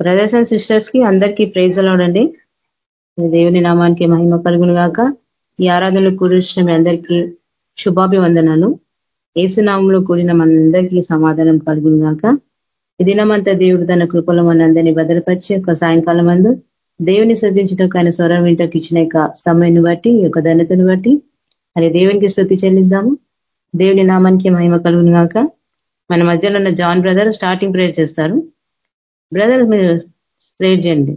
Brothers and సిస్టర్స్కి అందరికీ praise అలాడండి దేవుని నామానికి మహిమ కలుగును గాక ఈ ఆరాధనలు కూర్చిన మీ అందరికీ శుభాభివందనాలు. ఏసునామంలో కూడిన మనందరికీ సమాధానం కలుగును గాక ఈ దినమంతా దేవుడు తన కృపలో మనందరినీ భద్రపరిచి ఒక సాయంకాలం మందు దేవుని శ్రద్ధించడం కానీ స్వరం వింటకు ఇచ్చిన సమయాన్ని బట్టి యొక్క ధన్యతను బట్టి అది దేవునికి స్థుతి చెల్లిద్దాము దేవుని నామానికి మహిమ కలుగును గాక మన మధ్యలో ఉన్న జాన్ బ్రదర్ స్టార్టింగ్ ప్రేయర్ చేస్తారు. బ్రదర్ మీరు ప్రేర్ చేయండి.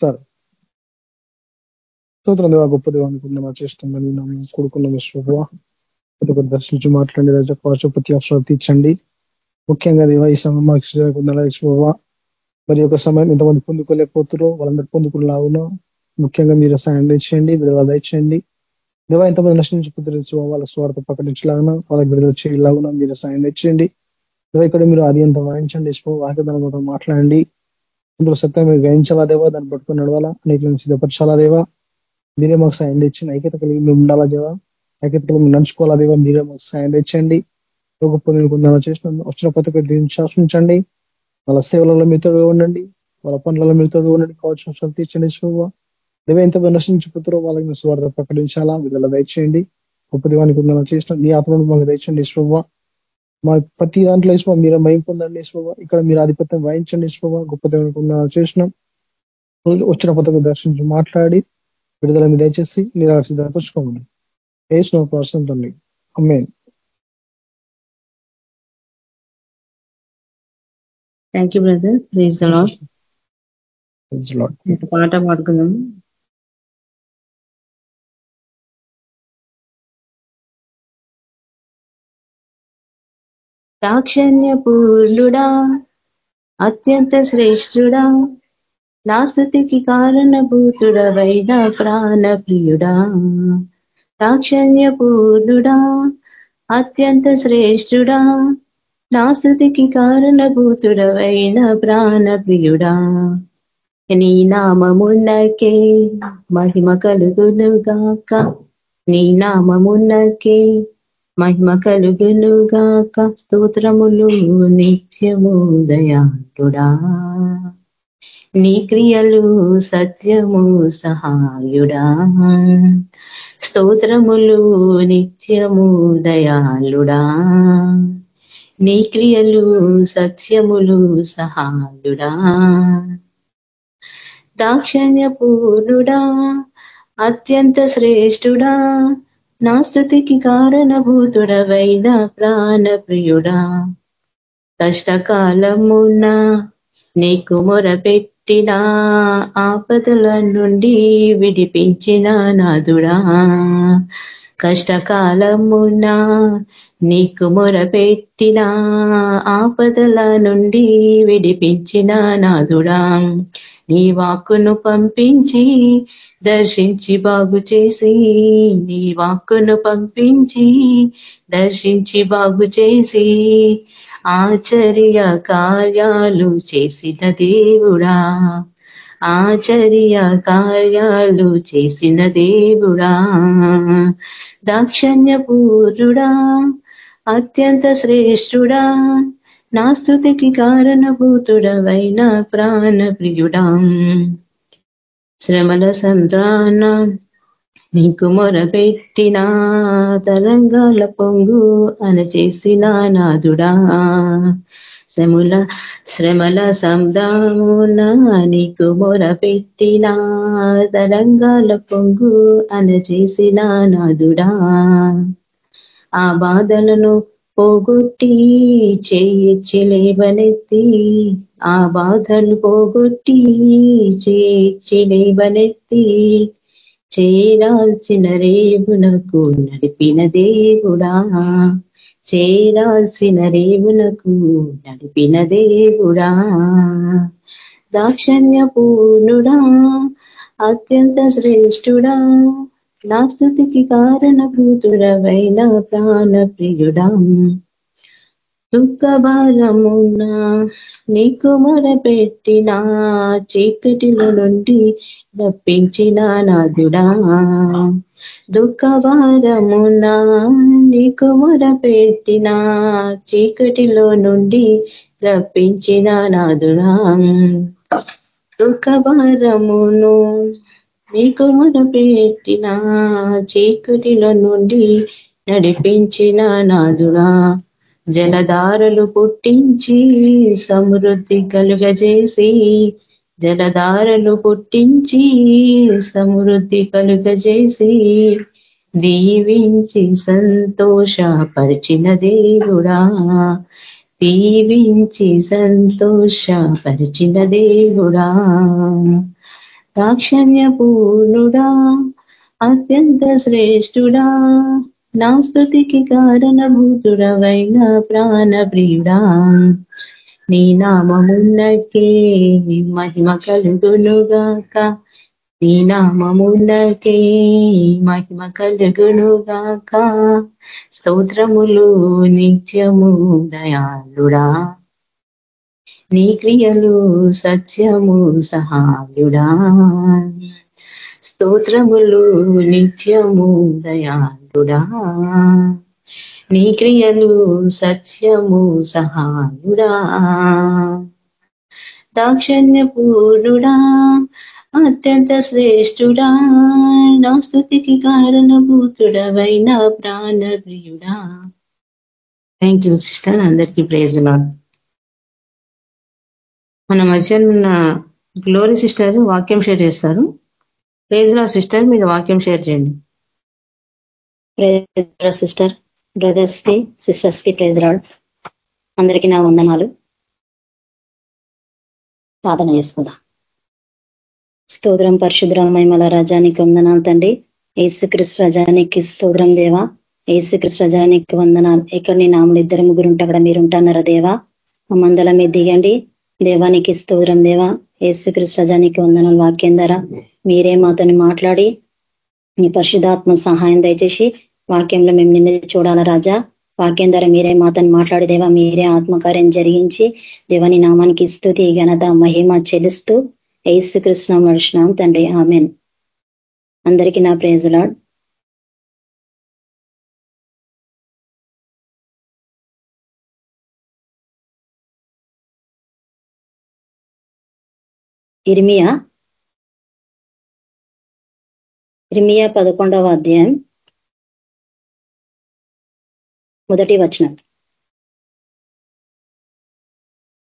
సరే. స్తోత్రం దేవా గొప్ప దేవాన్ని పుణ్యమా చేస్తుందని కొడుకున్న విశ్వ దర్శించి మాట్లాడి రాజా పాశుపతి అవసరం తీర్చండి. ముఖ్యంగా దేవా ఈ సమయం మాకు మరి ఒక సమయం ఇంతమంది పొందుకోలేకపోతురో వాళ్ళందరూ పొందుకులాగునో ముఖ్యంగా మీరు సాయం తెచ్చేయండి విడుదల తెచ్చండి దేవా ఎంతమంది పుత్రించు వాళ్ళ స్వార్థ ప్రకటించలాగినా వాళ్ళకి విడుదల చేయలాగునా మీరు సాయం తెచ్చేయండి ఇక్కడ మీరు అది ఎంత వాయించండి. వాక్యదానం మాట్లాడండి. ఇందులో సత్యం మీరు గ్రహించాలా దేవా? దాన్ని పట్టుకొని నడవాలా? అనేక సిద్ధపరచాలా దేవా? మీరే మాకు సాయం తెచ్చింది ఐక్యత కలిగి మేము ఉండాలా దేవా? ఐక్యత కలిగి మేము నడుచుకోవాలా దేవా? మీరే మాకు సాయం తెచ్చండి. ఒక పొందుకుందామని చేసిన వచ్చిన పథకం దీన్ని శాసించండి వాళ్ళ సేవలలో మీతో ఉండండి వాళ్ళ పనులలో మీతో ఉండండి కావాల్సిన తీర్చండి దేవ ఎంత నశించిపోతారో వాళ్ళకి స్వార్థ ప్రకటించాలా? విడుదల దయచేయండి. గొప్ప దీవానికి ఉందని చేసిన నీ ఆత్మను మాకు దయచండి శుభ మా ప్రతి దాంట్లో ఇష్టం మీరు మయం పొందండి ఇష్టమా ఇక్కడ మీరు ఆధిపత్యం వహించండి ఇష్టమా గొప్ప చేసినాం. వచ్చిన పథకం దర్శించి మాట్లాడి విడుదల మీద దయచేసి మీరు సిద్ధపరచుకోమని వేసిన పర్సన్ తండ్రి. అమ్మే థ్యాంక్ యూ బ్రదర్ ప్లీజ్ పాట పాడుకుందాం. పూర్ణుడా అత్యంత శ్రేష్ఠుడా నా స్థుతికి కారణభూతుడవైన ప్రాణప్రియుడా. పూర్ణుడా అత్యంత శ్రేష్ఠుడా నా స్థుతికి కారణభూతుడవైన ప్రాణప్రియుడా. నీ నామమున్నకే మహిమ కలుగునుగాక. నీ నామమున్నకే మహిమ కలుగులుగాక స్తోత్రములు నిత్యము దయాటుడా నీ క్రియలు సత్యము సహాయుడా. స్తోత్రములు నిత్యము దయాళుడా. నీ క్రియలు సత్యములు సహాయుడా. దాక్షణ్యపూర్ణుడా అత్యంత శ్రేష్ఠుడా. నా స్థుతికి కారణభూతుడవైన ప్రాణప్రియుడా. కష్టకాలమున నీకు మొరపెట్టిన ఆపదల నుండి విడిపించిన నాదుడా. కష్టకాలమున నీకు మొరపెట్టిన ఆపదల నుండి విడిపించిన నాదుడా. నీ వాక్కును పంపించి దర్శించి బాగు చేసి నీ వాక్కును పంపించి దర్శించి బాగు చేసి ఆచర్య కార్యాలు చేసిన దేవుడా. ఆచర్య కార్యాలు చేసిన దేవుడా. దాక్షణ్య దాక్షణ్యపూరుడా అత్యంత శ్రేష్ఠుడా నా స్థుతికి కారణభూతుడవైన ప్రాణప్రియుడా. శ్రమల సంతాన నీకు మొరపెట్టిన తరంగాల పొంగు అనచేసిన నాదుడా. శ్రముల శ్రమల సందామున నీకు మొరపెట్టిన తరంగాల పొంగు అనచేసిన నాదుడా. ఆ బాధలను పోగొట్టి చేయిచ్చి లేవనెత్తి ఆ బాధలు పోగొట్టి చేయిచ్చి లేవనెత్తి చేరాల్సిన రేవునకు నడిపిన దేవుడా. చేరాల్సిన రేవునకు నడిపిన దేవుడా. దాక్షణ్య పూర్ణుడా అత్యంత శ్రేష్ఠుడా నా స్థుతికి కారణభూతుడవైన ప్రాణప్రియుడా. దుఃఖభారమున నీకు మొరపెట్టిన చీకటిల నుండి రప్పించిన నాదుడా. దుఃఖభారమునా నీకు మొరపెట్టిన చీకటిలో నుండి రప్పించిన నాదుడా. దుఃఖభారమును నీకు మొరపెట్టిన చీకటిలో నుండి నడిపించిన నాదుడా జలధారలు పుట్టించి సమృద్ధి కలుగజేసి జలధారలు పుట్టించి సమృద్ధి కలుగజేసి దీవించి సంతోషపరిచిన దేవుడా దీవించి సంతోషపరిచిన దేవుడా. దాక్షణ్య పూర్ణుడా అత్యంత శ్రేష్ఠుడా నా స్థుతికి కారణభూతుడవైన ప్రాణ ప్రియుడా నీ నామమున్నకే మహిమ కలుగునుగాక. నీ నామమున్నకే మహిమ కలుగునుగాక. స్తోత్రములు నిత్యము దయాళుడా. నీ క్రియలు సత్యము సహాయుడా. స్తోత్రములు నిత్యము దయాళుడా. నీ క్రియలు సత్యము సహాయుడా. దాక్షణ్య పూర్ణుడా అత్యంత శ్రేష్ఠుడా నా స్థుతికి కారణభూతుడవైన ప్రాణప్రియుడా. థ్యాంక్ యూ సిస్టర్ అందరికీ ప్రేజ్ మన మధ్య ఉన్న గ్లోరీ సిస్టర్ వాక్యం షేర్ చేస్తారు. ప్రేజ్ సిస్టర్ మీరు వాక్యం షేర్ చేయండి. సిస్టర్ బ్రదర్స్కి సిస్టర్స్కి ప్రేజ్ రాడ్ అందరికీ నా వందనాలు. ప్రార్థన చేసుకుందాం. స్తోత్రం పరశుద్రం మహిమల రజానికి వందనాలు తండ్రి. ఏసుకృష్ణ రజానికి స్తోత్రం దేవా. ఏసుకృష్ణ రజానికి వందనాలు. ఎక్కడ నీ నాములు ఇద్దరు ముగ్గురు ఉంటా అక్కడ మీరు ఉంటున్నారా దేవా? మందల మీద దిగండి. దేవానికి స్తోత్రం దేవా. ఏసు కృష్ణజానికి వందనాలు వాక్యం ద్వారా మీరే మాతోని మాట్లాడి మీ పరిశుధాత్మ సహాయం దయచేసి వాక్యంలో మేము నిన్న చూడాలా రాజా. వాక్యం ద్వారా మీరే మాతను మాట్లాడేదేవా మీరే ఆత్మకార్యం జరిగించి దేవని నామానికి స్థుతి ఘనత మహిమ చెలుస్తూ ఏసు కృష్ణ నడిచినాం తండ్రి. ఆమెన్. అందరికీ నా ప్రేజలాడ్ ఇర్మియా ఇర్మియా పదకొండవ అధ్యాయం మొదటి వచనం.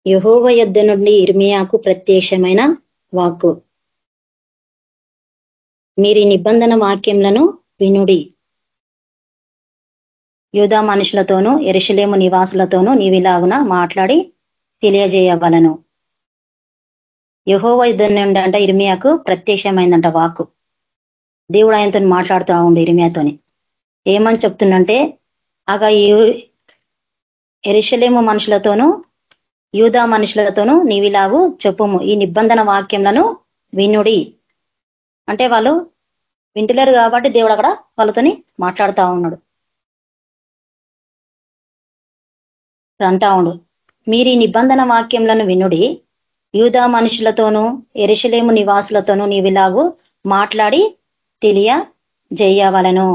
యహోవ యొద్ధ నుండి ఇర్మియాకు ప్రత్యక్షమైన వాక్కు. మీరు నిబంధన వాక్యములను వినుడి. యూదా మనుషులతోనూ ఎరుషలేము నివాసులతోనూ నీవిలాగున మాట్లాడి తెలియజేయవలను. యహోవ ఇద్దరిని నుండి అంట ఇర్మియాకు ప్రత్యక్షమైందంట వాక్కు. దేవుడు ఆయనతో మాట్లాడుతూ ఉండు ఇర్మియాతోని ఏమని చెప్తుండంటే ఆగ ఎరిశలేము మనుషులతోనూ యూదా మనుషులతోనూ నీవిలాగు చెప్పుము. ఈ నిబంధన వాక్యములను వినుడి. అంటే వాళ్ళు వింటలేరు కాబట్టి దేవుడు అక్కడ వాళ్ళతోని మాట్లాడుతూ ఉన్నాడు. అంటా ఉండు. మీరు ఈ నిబంధన వాక్యములను వినుడి యూదా మనుషులతోనూ ఎరుషలేము నివాసులతోనూ నీవిలాగు మాట్లాడి తెలియ జేయవలను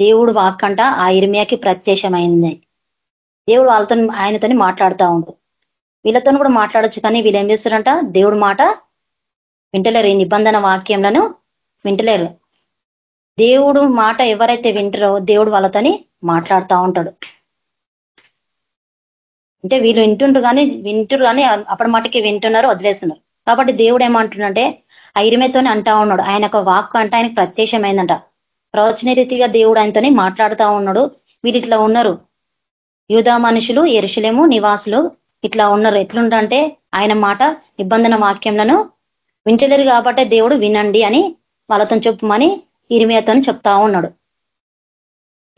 దేవుడు వాక్కంట ఆ ఇర్మియాకి ప్రత్యక్షమైంది. దేవుడు వాళ్ళతో ఆయనతోని మాట్లాడుతూ ఉండు. వీళ్ళతో కూడా మాట్లాడచ్చు కానీ వీళ్ళు ఏం చేస్తారంట? దేవుడు మాట వింటలేరు. ఈ నిబంధన వాక్యంలను వింటలేరు. దేవుడు మాట ఎవరైతే వింటారో దేవుడు వాళ్ళతోని మాట్లాడుతూ ఉంటాడు. అంటే వీళ్ళు వింటుంటారు కానీ వింటురు కానీ అప్పటి మాటకి వింటున్నారు వదిలేస్తున్నారు. కాబట్టి దేవుడు ఏమంటుండంటే ఆ అంటా ఉన్నాడు. ఆయన ఒక వాక్ అంటే ఆయనకు ప్రత్యక్షమైందంట. ప్రవచన రీతిగా దేవుడు ఆయనతోని మాట్లాడుతూ ఉన్నాడు. వీళ్ళు ఇట్లా ఉన్నారు. యూదా మనుషులు ఎరుషలేము నివాసులు ఇట్లా ఉన్నారు. ఎట్లుండంటే ఆయన మాట నిబంధన వాక్యంలను వింటలేరు కాబట్టే దేవుడు వినండి అని వాళ్ళతో చెప్పుమని ఇరిమేతను చెప్తా ఉన్నాడు.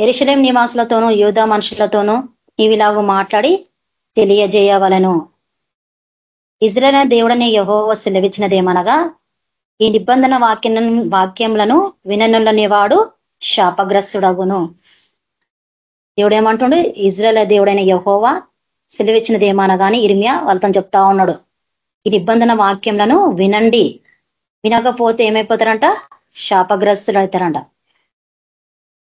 ఎరుషలేం నివాసులతోనూ యూదా మనుషులతోనూ ఇవిలాగు మాట్లాడి తెలియజేయవలను. ఇజ్రాయల్ దేవుడనే యహోవ సెలవిచ్చినదేమనగా ఈ నిబంధన వాక్యం వాక్యములను విననులనేవాడు శాపగ్రస్తుడగును. దేవుడు ఏమంటుండు ఇజ్రాయల్ దేవుడైన యహోవా సెలవిచ్చినది ఏమనగాని ఇర్మియా వాళ్ళతో చెప్తా ఉన్నాడు. ఈ నిబంధన వాక్యములను వినండి. వినకపోతే ఏమైపోతారంట? శాపగ్రస్తులు అవుతారంట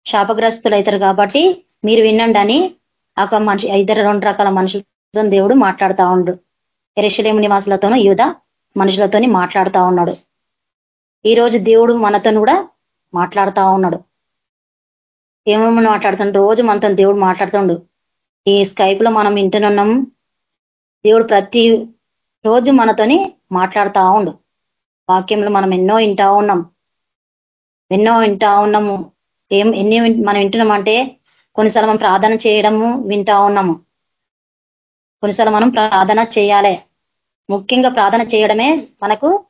శాపగ్రస్తులు అవుతారు కాబట్టి మీరు వినండి అని ఒక మనిషి ఇద్దరు రెండు రకాల మనుషులు దేవుడు మాట్లాడుతూ ఉండు. ఎరశలేము నివాసులతోనూ యూధ మనుషులతోని మాట్లాడుతూ ఉన్నాడు. ఈ రోజు దేవుడు మనతో కూడా మాట్లాడుతూ ఉన్నాడు. ఏమేమి మాట్లాడుతుండు? రోజు మనతో దేవుడు మాట్లాడుతుండు. ఈ స్కైప్లో మనం వింటున్నాం దేవుడు ప్రతి రోజు మనతోని మాట్లాడుతూ ఉండు. వాక్యంలో మనం ఎన్నో వింటా ఉన్నాం. ఎన్నో వింటా ఉన్నాము. ఏం ఎన్ని మనం వింటున్నాం అంటే కొన్నిసార్లు మనం ప్రార్థన చేయడము వింటా ఉన్నాము. కొన్నిసార్లు మనం ప్రార్థన చేయాలి. ముఖ్యంగా ప్రార్థన చేయడమే మనకు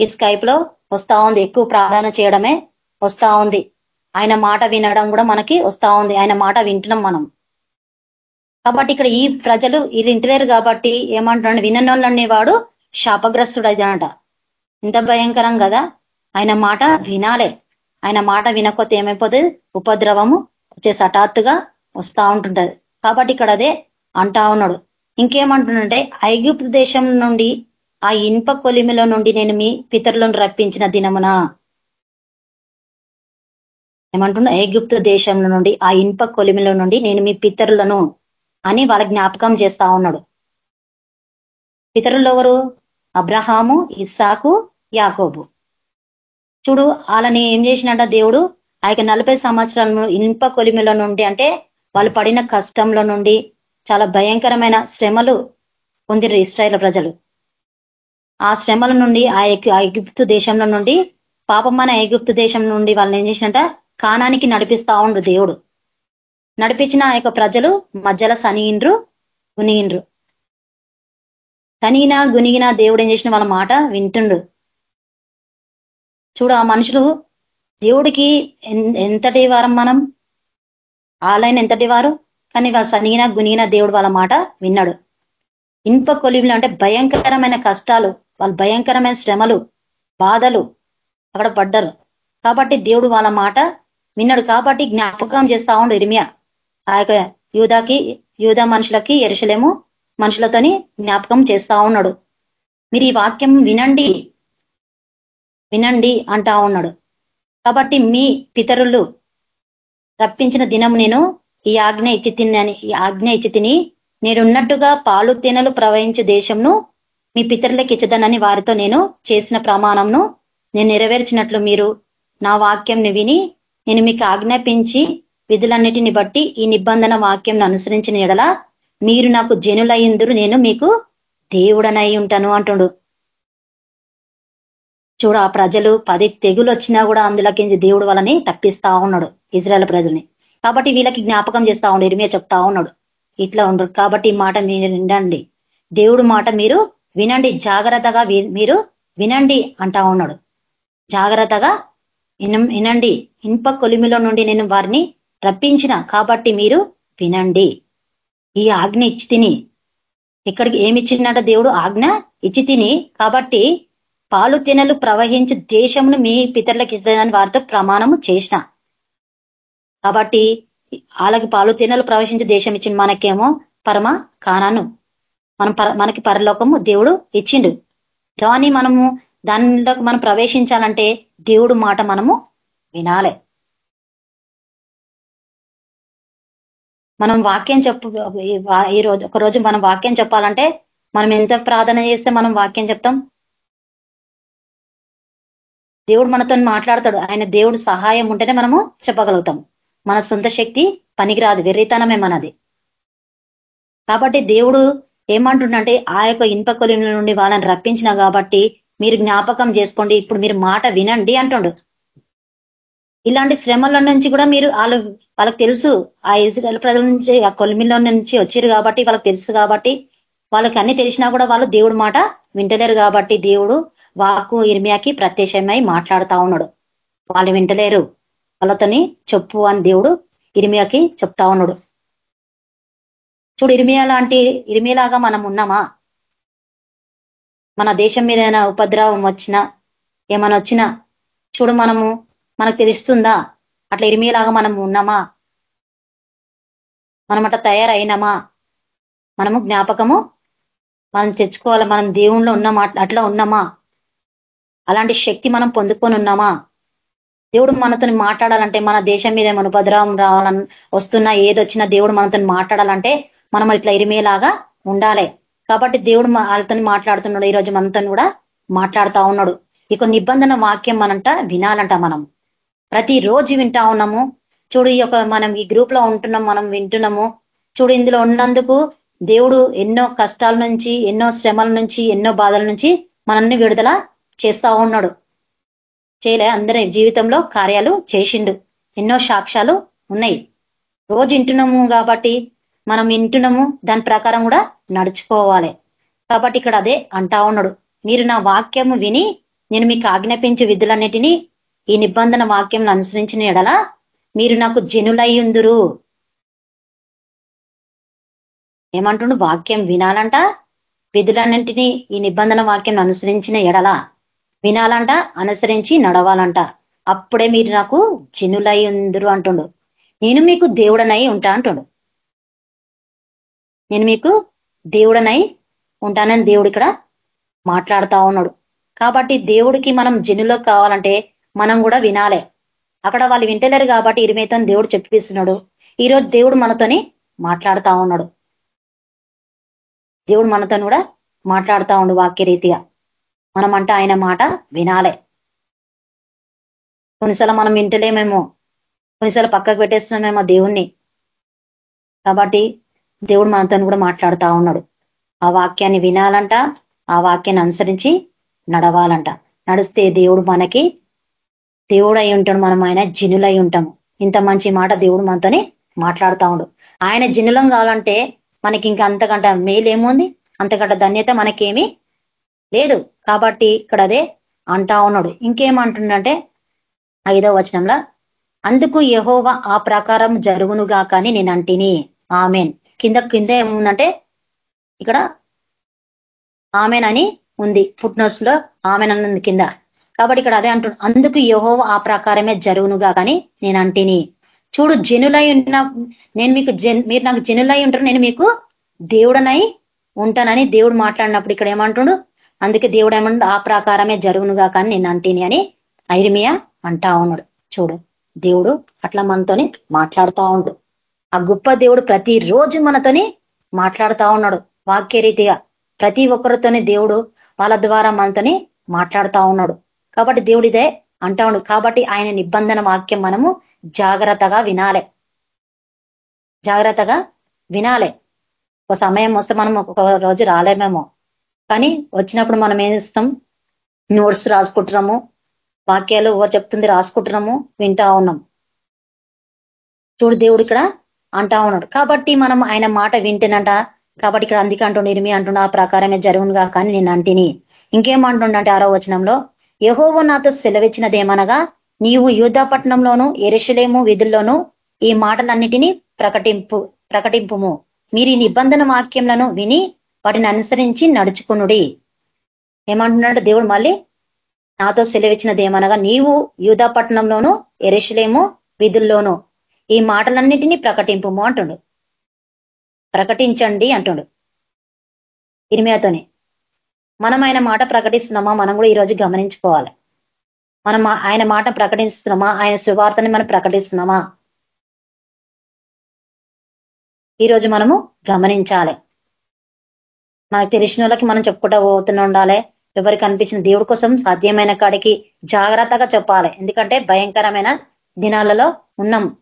ఈ స్కైప్లో వస్తా ఉంది. ఎక్కువ ప్రార్థన చేయడమే వస్తా ఉంది. ఆయన మాట వినడం కూడా మనకి వస్తా ఉంది. ఆయన మాట వింటున్నాం మనం. కాబట్టి ఇక్కడ ఈ ప్రజలు ఇది వింటలేరు కాబట్టి ఏమంటున్నాడు? విననోళ్ళు అనేవాడు శాపగ్రస్తుడు అయినంట ఇంత భయంకరం కదా? ఆయన మాట వినాలే. ఆయన మాట వినకపోతే ఏమైపోతుంది ఉపద్రవము వచ్చేసి హఠాత్తుగా వస్తా ఉంటుంటది. కాబట్టి ఇక్కడ అదే అంటా ఉన్నాడు. ఇంకేమంటుందంటే ఐగుప్తు దేశం నుండి ఆ ఇనుప కొలిమిలో నుండి నేను మీ పితరులను రప్పించిన దినమున. ఏమంటున్నా ఐగుప్తు దేశం నుండి ఆ ఇనుప కొలిమిలో నుండి నేను మీ పితరులను అని వాళ్ళ జ్ఞాపకం చేస్తా ఉన్నాడు. పితరులు ఎవరు? అబ్రహాము ఇస్సాకు యాకోబు. చూడు వాళ్ళని ఏం చేసినట దేవుడు? ఆ యొక్క నలభై సంవత్సరాలను ఇనుప కొలిమిలో నుండి అంటే వాళ్ళు పడిన కష్టంలో నుండి చాలా భయంకరమైన శ్రమలు పొందిరు ఇస్రాయేల్ ప్రజలు. ఆ శ్రమల నుండి ఆ ఐగుప్తు దేశంలో నుండి పాపమైన ఐగుప్తు దేశం నుండి వాళ్ళని ఏం చేసినట కానానికి నడిపిస్తా ఉండు దేవుడు. నడిపించిన ఆ యొక్క ప్రజలు మధ్యలో సనిగిండ్రు గునిగిండ్రు సనిగినా గునిగిన దేవుడు ఏం చేసిన వాళ్ళ మాట వింటుండు. చూడు ఆ మనుషులు దేవుడికి ఎంతటి వారం మనం? ఆలయన ఎంతటి వారు? కానీ వాళ్ళ సనిగిన గునిగిన దేవుడు వాళ్ళ మాట విన్నాడు. ఇనుప కొలివిలు అంటే భయంకరమైన కష్టాలు వాళ్ళు భయంకరమైన శ్రమలు బాధలు అక్కడ పడ్డరు. కాబట్టి దేవుడు వాళ్ళ మాట విన్నాడు. కాబట్టి జ్ఞాపకం చేస్తా ఉండు ఇరిమియా ఆ యొక్క యూదాకి యూదా మనుషులకి ఎరుసలేము మనుషులతోని జ్ఞాపకం చేస్తా ఉన్నాడు. మీరు ఈ వాక్యం వినండి వినండి అంటా ఉన్నాడు. కాబట్టి మీ పితరులు రప్పించిన దినం నేను ఈ ఆజ్ఞ ఇచ్చి తిని ఈ ఆజ్ఞ ఇచ్చి తిని నేనున్నట్టుగా పాలు తేనెలు ప్రవహించే దేశంను మీ పితరులకు ఇచ్చదనని వారితో నేను చేసిన ప్రమాణంను నేను నెరవేర్చినట్లు మీరు నా వాక్యంని విని నేను మీకు ఆజ్ఞాపించి విధులన్నిటిని బట్టి ఈ నిబంధన వాక్యంను అనుసరించిన ఎడల మీరు నాకు జనులయ్యిందురు నేను మీకు దేవుడనై ఉంటాను అంటుడు. చూడు ఆ ప్రజలు పది తెగులు వచ్చినా కూడా అందులోకి దేవుడు వాళ్ళని తప్పిస్తా ఉన్నాడు ఇజ్రాయల్ ప్రజల్ని. కాబట్టి వీళ్ళకి జ్ఞాపకం చేస్తా ఉండు ఇరిమే చెప్తా ఉన్నాడు. ఇట్లా ఉండరు కాబట్టి ఈ మాట మీరు వినండి. దేవుడు మాట మీరు వినండి. జాగ్రత్తగా మీరు వినండి అంటా ఉన్నాడు. జాగ్రత్తగా వినండి. ఇనుప కొలిమిలో నుండి నేను వారిని రప్పించిన కాబట్టి మీరు వినండి. ఈ ఆజ్ఞ ఇచ్చి తిని. ఇక్కడికి ఏమి ఇచ్చినట దేవుడు ఆజ్ఞ ఇచ్చి తిని కాబట్టి పాలు తినలు ప్రవహించి దేశమును మీ పితరులకు ఇస్తుందని వారితో ప్రమాణము చేసిన. కాబట్టి వాళ్ళకి పాలు తేనెలు ప్రవేశించే దేశం ఇచ్చింది మనకేమో పరమ కానాను. మనం మనకి పరలోకము దేవుడు ఇచ్చిండు. దాన్ని మనము దానిలోకి మనం ప్రవేశించాలంటే దేవుడు మాట మనము వినాలి. మనం వాక్యం చెప్పు ఈ రోజు ఒక రోజు మనం వాక్యం చెప్పాలంటే మనం ఎంత ప్రార్థన చేస్తే మనం వాక్యం చెప్తాం? దేవుడు మనతో మాట్లాడతాడు. ఆయన దేవుడు సహాయం ఉంటేనే మనము చెప్పగలుగుతాం. మన సొంత శక్తి పనికిరాదు వెర్రితనమే మనది. కాబట్టి దేవుడు ఏమంటుండంటే ఆ యొక్క ఇనుప కొలిముల నుండి వాళ్ళని రప్పించిన కాబట్టి మీరు జ్ఞాపకం చేసుకోండి ఇప్పుడు మీరు మాట వినండి అంటుండు. ఇలాంటి శ్రమల నుంచి కూడా మీరు వాళ్ళు వాళ్ళకి తెలుసు ఆ ఇజ్రాయల్ ప్రజల నుంచి ఆ కొలిమిలో నుంచి వచ్చారు కాబట్టి వాళ్ళకి తెలుసు కాబట్టి వాళ్ళకి అన్ని తెలిసినా కూడా వాళ్ళు దేవుడు మాట వింటలేరు కాబట్టి దేవుడు వాకు ఇర్మియాకి ప్రత్యక్షమై మాట్లాడుతా ఉన్నాడు. వాళ్ళు వింటలేరు. వాళ్ళతోని చెప్పు అని దేవుడు ఇరిమియాకి చెప్తా ఉన్నాడు. చూడు ఇరిమియా లాంటి ఇరిమిలాగా మనం ఉన్నామా? మన దేశం మీద ఏదైనా ఉపద్రవం వచ్చినా ఏమైనా వచ్చినా చూడు మనము మనకు తెలుస్తుందా? అట్లా ఇరిమిలాగా మనం ఉన్నామా? మనం అట్లా తయారైనామా? మనము జ్ఞాపకము మనం తెచ్చుకోవాలి మనం దేవుణ్ణిలో ఉన్నామా అట్లా ఉన్నామా? అలాంటి శక్తి మనం పొందుకొని ఉన్నామా? దేవుడు మనతో మాట్లాడాలంటే మన దేశం మీద ఏమైనా ఉపద్రవం రావాలని వస్తున్నా ఏదొచ్చినా దేవుడు మనతో మాట్లాడాలంటే మనం ఇట్లా ఇరిమేలాగా ఉండాలి. కాబట్టి దేవుడు వాళ్ళతో మాట్లాడుతున్నాడు ఈరోజు మనతో కూడా మాట్లాడుతా ఉన్నాడు. ఇక నిబంధన వాక్యం మనంట వినాలంట మనం. ప్రతిరోజు వింటా ఉన్నాము. చూడు ఈ యొక్క మనం ఈ గ్రూప్లో ఉంటున్నాం మనం వింటున్నాము. చూడు ఇందులో ఉన్నందుకు దేవుడు ఎన్నో కష్టాల నుంచి ఎన్నో శ్రమల నుంచి ఎన్నో బాధల నుంచి మనల్ని విడుదల చేస్తా ఉన్నాడు. చేయలే అందరి జీవితంలో కార్యాలు చేసిండు. ఎన్నో సాక్ష్యాలు ఉన్నాయి. రోజు వింటున్నాము కాబట్టి మనం వింటున్నాము దాని ప్రకారం కూడా నడుచుకోవాలి. కాబట్టి ఇక్కడ అదే అంటా ఉన్నాడు. మీరు నా వాక్యము విని నేను మీకు ఆజ్ఞాపించే విధులన్నిటినీ ఈ నిబంధన వాక్యం అనుసరించిన ఎడల మీరు నాకు జనులయ్యుందురు. ఏమంటుండు? వాక్యం వినాలంట. విధులన్నింటినీ ఈ నిబంధన వాక్యం అనుసరించిన ఎడల. వినాలంట అనుసరించి నడవాలంట. అప్పుడే మీరు నాకు చిన్నులై ఉందరు అంటుండు. నేను మీకు దేవుడనై ఉంటా అంటుండు. నేను మీకు దేవుడనై ఉంటానని దేవుడు ఇక్కడ మాట్లాడుతా ఉన్నాడు. కాబట్టి దేవుడికి మనం జనులో కావాలంటే మనం కూడా వినాలే. అక్కడ వాళ్ళు వింటలేరు కాబట్టి ఇరిమేతో దేవుడు చెప్పిస్తున్నాడు. ఈరోజు దేవుడు మనతోని మాట్లాడుతా ఉన్నాడు. దేవుడు మనతో కూడా మాట్లాడుతా ఉండు వాక్యరీతిగా. మనమంట ఆయన మాట వినాలే. కొన్నిసార్లు మనం వింటలేమేమో. కొన్నిసార్లు పక్కకు పెట్టేస్తున్నామేమో దేవుణ్ణి. కాబట్టి దేవుడు మనతో కూడా మాట్లాడుతా ఉన్నాడు. ఆ వాక్యాన్ని వినాలంట ఆ వాక్యాన్ని అనుసరించి నడవాలంట. నడిస్తే దేవుడు మనకి దేవుడు అయి ఉంటాడు మనం ఆయన జినులై ఉంటాము. ఇంత మంచి మాట దేవుడు మనతోని మాట్లాడుతా ఉండు. ఆయన జినులం కావాలంటే మనకి ఇంకా అంతకంట మేలు ఏముంది అంతకంట ధన్యత మనకేమీ లేదు. కాబట్టి ఇక్కడ అదే అంటా ఉన్నాడు. ఇంకేమంటుండంటే ఐదో వచనంలో అందుకు యహోవ ఆ ప్రకారం జరుగునుగా కానీ నేను అంటిని. ఆమెన్. కింద కింద ఏముందంటే ఇక్కడ ఆమెన్ అని ఉంది. ఫుట్నోస్లో ఆమెన్ అని కింద. కాబట్టి ఇక్కడ అదే అంటు అందుకు యహోవ ఆ ప్రకారమే జరుగునుగా కానీ నేను అంటిని. చూడు జనులై ఉన్న నేను మీకు మీరు నాకు జనులై ఉంటారు నేను మీకు దేవుడనై ఉంటానని దేవుడు మాట్లాడినప్పుడు ఇక్కడ ఏమంటుండు? అందుకే దేవుడు ఏమంటు ఆ ప్రకారమే జరుగునుగా కానీ నేను అంటిని అని ఐరిమియా అంటా ఉన్నాడు. చూడు దేవుడు అట్లా మనతోని మాట్లాడుతూ ఉండు. ఆ గొప్ప దేవుడు ప్రతిరోజు మనతోని మాట్లాడుతూ ఉన్నాడు. వాక్యరీతిగా ప్రతి ఒక్కరితోని దేవుడు వాళ్ళ ద్వారా మనతోని మాట్లాడుతూ ఉన్నాడు. కాబట్టి దేవుడు ఇదే అంటా ఉండు. కాబట్టి ఆయన నిబంధన వాక్యం మనము జాగ్రత్తగా వినాలే. జాగ్రత్తగా వినాలే. ఒక సమయం వస్తే మనం ఒక రోజు రాలేమేమో. కానీ వచ్చినప్పుడు మనం ఏం చేస్తాం? నోట్స్ రాసుకుంటున్నాము. వాక్యాలు ఎవరు చెప్తుంది రాసుకుంటున్నాము వింటా ఉన్నాం. చూడు దేవుడు ఇక్కడ అంటా ఉన్నాడు. కాబట్టి మనం ఆయన మాట వింటేనంట. కాబట్టి ఇక్కడ అందుకే అంటుండు ఇరిమి అంటున్నా ఆ ప్రకారమే జరుగునుగా కానీ నేను అంటిని. ఇంకేమంటుండంటే ఆరో వచనంలో యహోవో నాతో సెలవిచ్చినదేమనగా నీవు యూధాపట్నంలోను ఎరుషలేము విధుల్లోనూ ఈ మాటలన్నిటినీ ప్రకటింపు ప్రకటింపుము. మీరు ఈ నిబంధన వాక్యములను విని వాటిని అనుసరించి నడుచుకునుడి. ఏమంటున్నాడు దేవుడు మళ్ళీ? నాతో సెలవిచ్చినది ఏమనగా నీవు యూధాపట్నంలోను ఎరుషలేము విధుల్లోను ఈ మాటలన్నిటినీ ప్రకటింపుము అంటుండు. ప్రకటించండి అంటుండు. ఇరిమియాతోని మనం ఆయన మాట ప్రకటిస్తున్నామా? మనం కూడా ఈరోజు గమనించుకోవాలి. మనం ఆయన మాట ప్రకటిస్తున్నామా? ఆయన శువార్తని మనం ప్రకటిస్తున్నామా? ఈరోజు మనము గమనించాలి. మనకు తెలిసిన వాళ్ళకి మనం చెప్పుకుంటా పోతూనే ఉండాలి. ఎవరికి అనిపించిన దేవుడి కోసం సాధ్యమైన కాడికి జాగ్రత్తగా చెప్పాలి. ఎందుకంటే భయంకరమైన దినాలలో ఉన్నాం.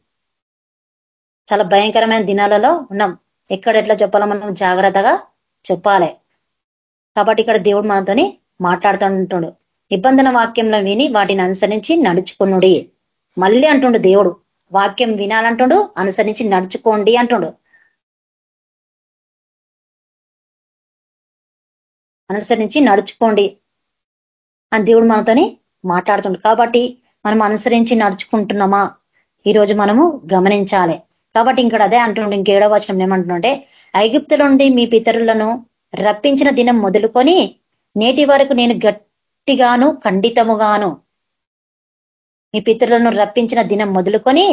చాలా భయంకరమైన దినాలలో ఉన్నాం. ఎక్కడ ఎట్లా చెప్పాలో మనం జాగ్రత్తగా చెప్పాలి. కాబట్టి ఇక్కడ దేవుడు మనతోని మాట్లాడుతుంటుడు. నిబంధన వాక్యంలో విని వాటిని అనుసరించి నడుచుకునుడి. మళ్ళీ అంటుండు దేవుడు. వాక్యం వినాలంటుండు అనుసరించి నడుచుకోండి అంటుండు. అనుసరించి నడుచుకోండి అని దేవుడు మనతోని మాట్లాడుతుండు. కాబట్టి మనం అనుసరించి నడుచుకుంటున్నామా? ఈరోజు మనము గమనించాలి. కాబట్టి ఇక్కడ అదే అంటుండే ఇంకేడో వచనం ఏమంటుండే ఐగుప్తులుండి మీ పితరులను రప్పించిన దినం మొదలుకొని నేటి వరకు నేను గట్టిగాను ఖండితముగాను మీ పితరులను రప్పించిన దినం మొదలుకొని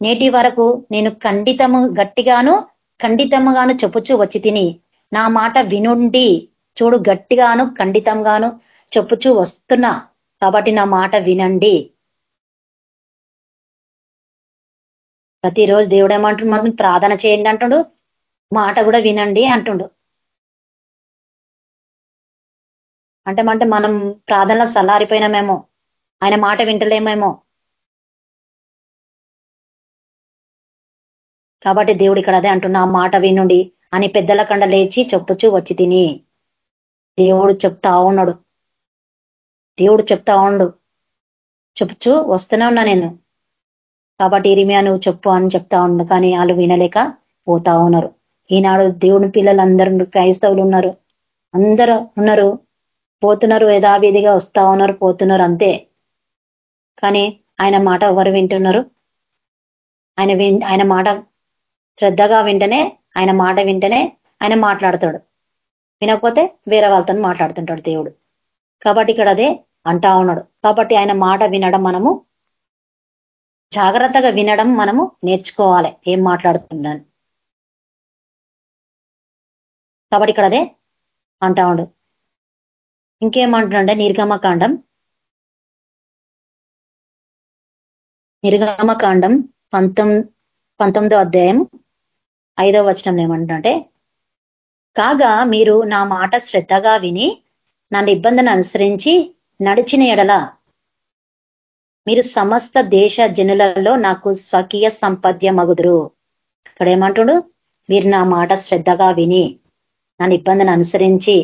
నేటి వరకు నేను ఖండితము గట్టిగాను ఖండితముగాను చెప్పుచూ వచ్చి తిని నా మాట వినుండి చూడు గట్టిగాను ఖండితంగాను చెప్పుచూ వస్తున్నా. కాబట్టి నా మాట వినండి. ప్రతిరోజు దేవుడు ఏమంటుండు మనం ప్రార్థన చేయండి అంటుండు. మాట కూడా వినండి అంటుండు. అంటే అంటే మనం ప్రార్థనలో సల్లారిపోయినామేమో. ఆయన మాట వింటలేమేమో. కాబట్టి దేవుడు ఇక్కడ అదే అంటున్నా మాట వినుండి అని పెద్దల కండ లేచి చెప్పుచూ వచ్చి తిని. దేవుడు చెప్తా ఉన్నాడు. దేవుడు చెప్తా ఉండు చెప్పుచు వస్తూనే ఉన్నా నేను. కాబట్టి ఇరిమియా నువ్వు చెప్పు అని చెప్తా ఉండు కానీ వాళ్ళు వినలేక పోతా ఉన్నారు. ఈనాడు దేవుని పిల్లలు అందరూ క్రైస్తవులు ఉన్నారు. అందరూ ఉన్నారు. పోతున్నారు యథావిధిగా వస్తా ఉన్నారు పోతున్నారు అంతే. కానీ ఆయన మాట ఎవరు వింటున్నారు? ఆయన ఆయన మాట శ్రద్ధగా వింటనే ఆయన మాట వింటనే ఆయన మాట్లాడతాడు. వినకపోతే వేరే వాళ్ళతో మాట్లాడుతుంటాడు దేవుడు. కాబట్టి ఇక్కడ అదే అంటా ఉన్నాడు. కాబట్టి ఆయన మాట వినడం మనము జాగ్రత్తగా వినడం మనము నేర్చుకోవాలి. ఏం మాట్లాడుతుందని కాబట్టి ఇక్కడ అదే అంటా ఉండు ఇంకేమంటున్నాడే నిర్గమకాండం. నిర్గమకాండం పంతొమ్మిది పంతొమ్మిదో అధ్యాయం ఐదో వచనం ఏమంటుంటే కాగా మీరు నా మాట శ్రద్ధగా విని నా నిబంధన అనుసరించి నడిచిన ఎడల మీరు సమస్త దేశ జనులలో నాకు స్వకీయ సంపద్య మగుదురు ఇక్కడ ఏమంటుడు మీరు నా మాట శ్రద్ధగా విని నా నిబంధన అనుసరించి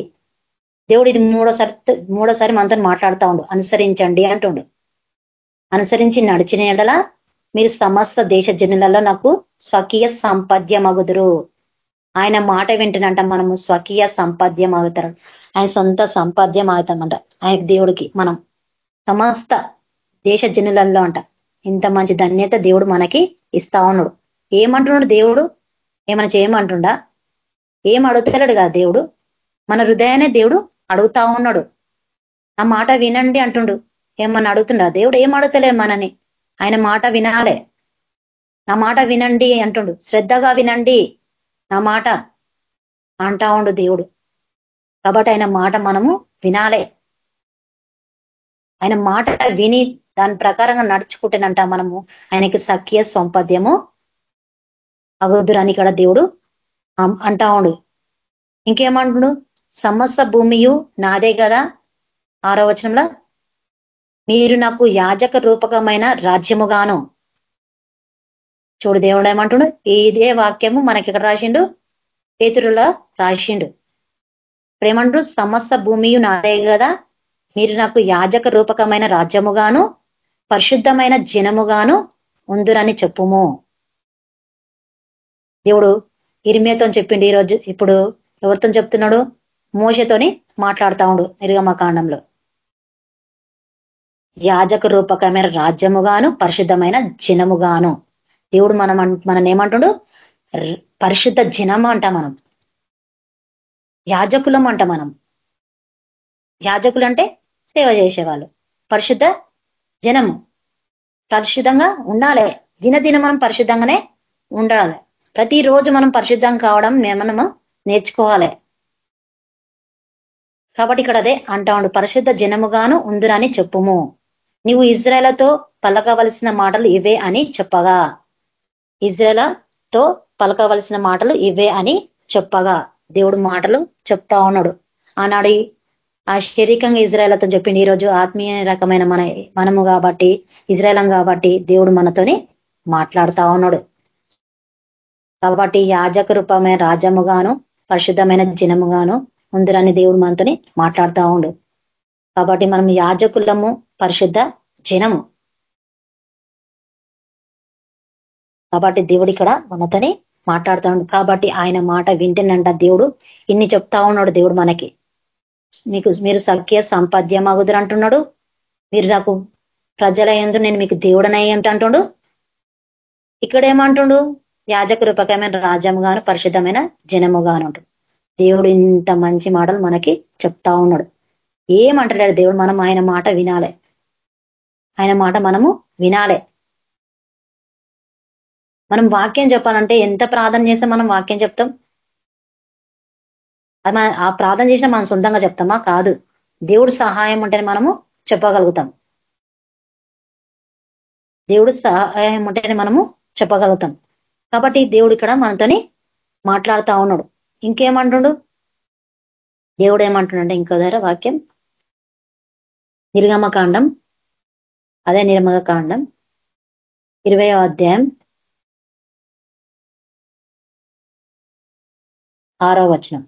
దేవుడు ఇది మూడోసారి మూడోసారి మనతో మాట్లాడుతూ ఉండు. అనుసరించండి అంటుండు. అనుసరించి నడిచిన ఎడల మీరు సమస్త దేశ జనులలో నాకు స్వకీయ సంపద్యం అగుదురు ఆయన మాట వింటున్నంట మనము స్వకీయ సంపాద్యం అవుతారు ఆయన సొంత సంపాద్యం అవుతామంట ఆయన దేవుడికి మనం సమస్త దేశ జనులలో అంట. ఇంత మంచి ధన్యత దేవుడు మనకి ఇస్తా ఉన్నాడు. ఏమంటున్నాడు దేవుడు? ఏమైనా చేయమంటుండా? ఏం అడుగుతలేడు కదా దేవుడు? మన హృదయాన్ని దేవుడు అడుగుతా ఉన్నాడు. ఆ మాట వినండి అంటుండు. ఏమన్నా అడుగుతుండ? దేవుడు ఏం అడుగుతలేడు మనని. ఆయన మాట వినాలే. నా మాట వినండి అంటుండు. శ్రద్ధగా వినండి. నా మాట అంటా ఉండు దేవుడు. కాబట్టి ఆయన మాట మనము వినాలే. ఆయన మాట విని దాని ప్రకారంగా నడుచుకుంటేనంట మనము ఆయనకి సఖ్య స్వంపద్యము అగదురని ఇక్కడ దేవుడు అంటా ఉండు. ఇంకేమంటుడు? సమస్త భూమియు నాదే కదా ఆరో వచనంలో మీరు నాకు యాజక రూపకమైన రాజ్యముగాను చూడు దేవుడు ఏమంటుడు? ఇదే వాక్యము మనకి ఇక్కడ రాసిండు? పేతురులా రాసిండు. ప్రేమంటు సమస్త భూమియు నాదే కదా. మీరు నాకు యాజక రూపకమైన రాజ్యముగాను పరిశుద్ధమైన జనముగాను ఉందురని చెప్పుము. దేవుడు ఇరిమేతో చెప్పిండు ఈరోజు. ఇప్పుడు ఎవరితో చెప్తున్నాడు? మోసతోని మాట్లాడుతా ఉండు నిర్గమకాండంలో. యాజక రూపకమైన రాజ్యముగాను పరిశుద్ధమైన జనముగాను. దేవుడు మనం మనం ఏమంటుడు? పరిశుద్ధ జనం అంట మనం. యాజకులం అంట మనం. యాజకులు అంటే సేవ చేసేవాళ్ళు. పరిశుద్ధ జనము. పరిశుద్ధంగా ఉండాలి. దినదిన మనం పరిశుద్ధంగానే ఉండాలి. ప్రతిరోజు మనం పరిశుద్ధం కావడం మనము నేర్చుకోవాలి. కాబట్టి ఇక్కడ అదే అంటాడు పరిశుద్ధ జనముగాను ఉందిరని చెప్పుము. నీవు ఇజ్రాయలతో పలకవలసిన మాటలు ఇవే అని చెప్పగా. ఇజ్రాయలతో పలకవలసిన మాటలు ఇవే అని చెప్పగా దేవుడు మాటలు చెప్తా ఉన్నాడు. ఆనాడు ఆ శరీరంగా ఇజ్రాయలతో చెప్పింది ఈరోజు ఆత్మీయ రకమైన మన మనము కాబట్టి ఇజ్రాయలం కాబట్టి దేవుడు మనతోని మాట్లాడుతా ఉన్నాడు. కాబట్టి యాజక రూపమైన రాజముగాను పరిశుద్ధమైన జనముగాను ఉందిరని దేవుడు మనతోని మాట్లాడుతూ ఉండు. కాబట్టి మనం యాజకులము పరిశుద్ధ జనము. కాబట్టి దేవుడు ఇక్కడ మనతోని మాట్లాడుతూ ఉండు కాబట్టి ఆయన మాట వింటేనంట దేవుడు. ఇన్ని చెప్తా ఉన్నాడు దేవుడు మనకి. మీకు మీరు సఖ్య సంపద్యం అగుదురు అంటున్నాడు. మీరు నాకు ప్రజల ఎందు నేను మీకు దేవుడనయ్యి అంటుండు. ఇక్కడ ఏమంటుండు యాజక రూపకమైన రాజ్యముగాను పరిశుద్ధమైన జనముగాను దేవుడు ఇంత మంచి మాటలు మనకి చెప్తా ఉన్నాడు. ఏమంటాడు దేవుడు? మనం ఆయన మాట వినాలి. ఆయన మాట మనము వినాలే. మనం వాక్యం చెప్పాలంటే ఎంత ప్రార్థన చేస్తే మనం వాక్యం చెప్తాం? అది ఆ ప్రార్థన చేసినా మనం సొంతంగా చెప్తామా? కాదు. దేవుడు సహాయం ఉంటేనే మనము చెప్పగలుగుతాం. దేవుడు సహాయం ఉంటేనే మనము చెప్పగలుగుతాం. కాబట్టి దేవుడు ఇక్కడ మనతోని మాట్లాడుతా ఉన్నాడు. ఇంకేమంటుండు? దేవుడు ఏమంటుండే ఇంకో దగ్గర వాక్యం. నిర్గమ కాండం అదే నిర్మగ కాండం ఇరవై అధ్యాయం. ఆరో వచనం.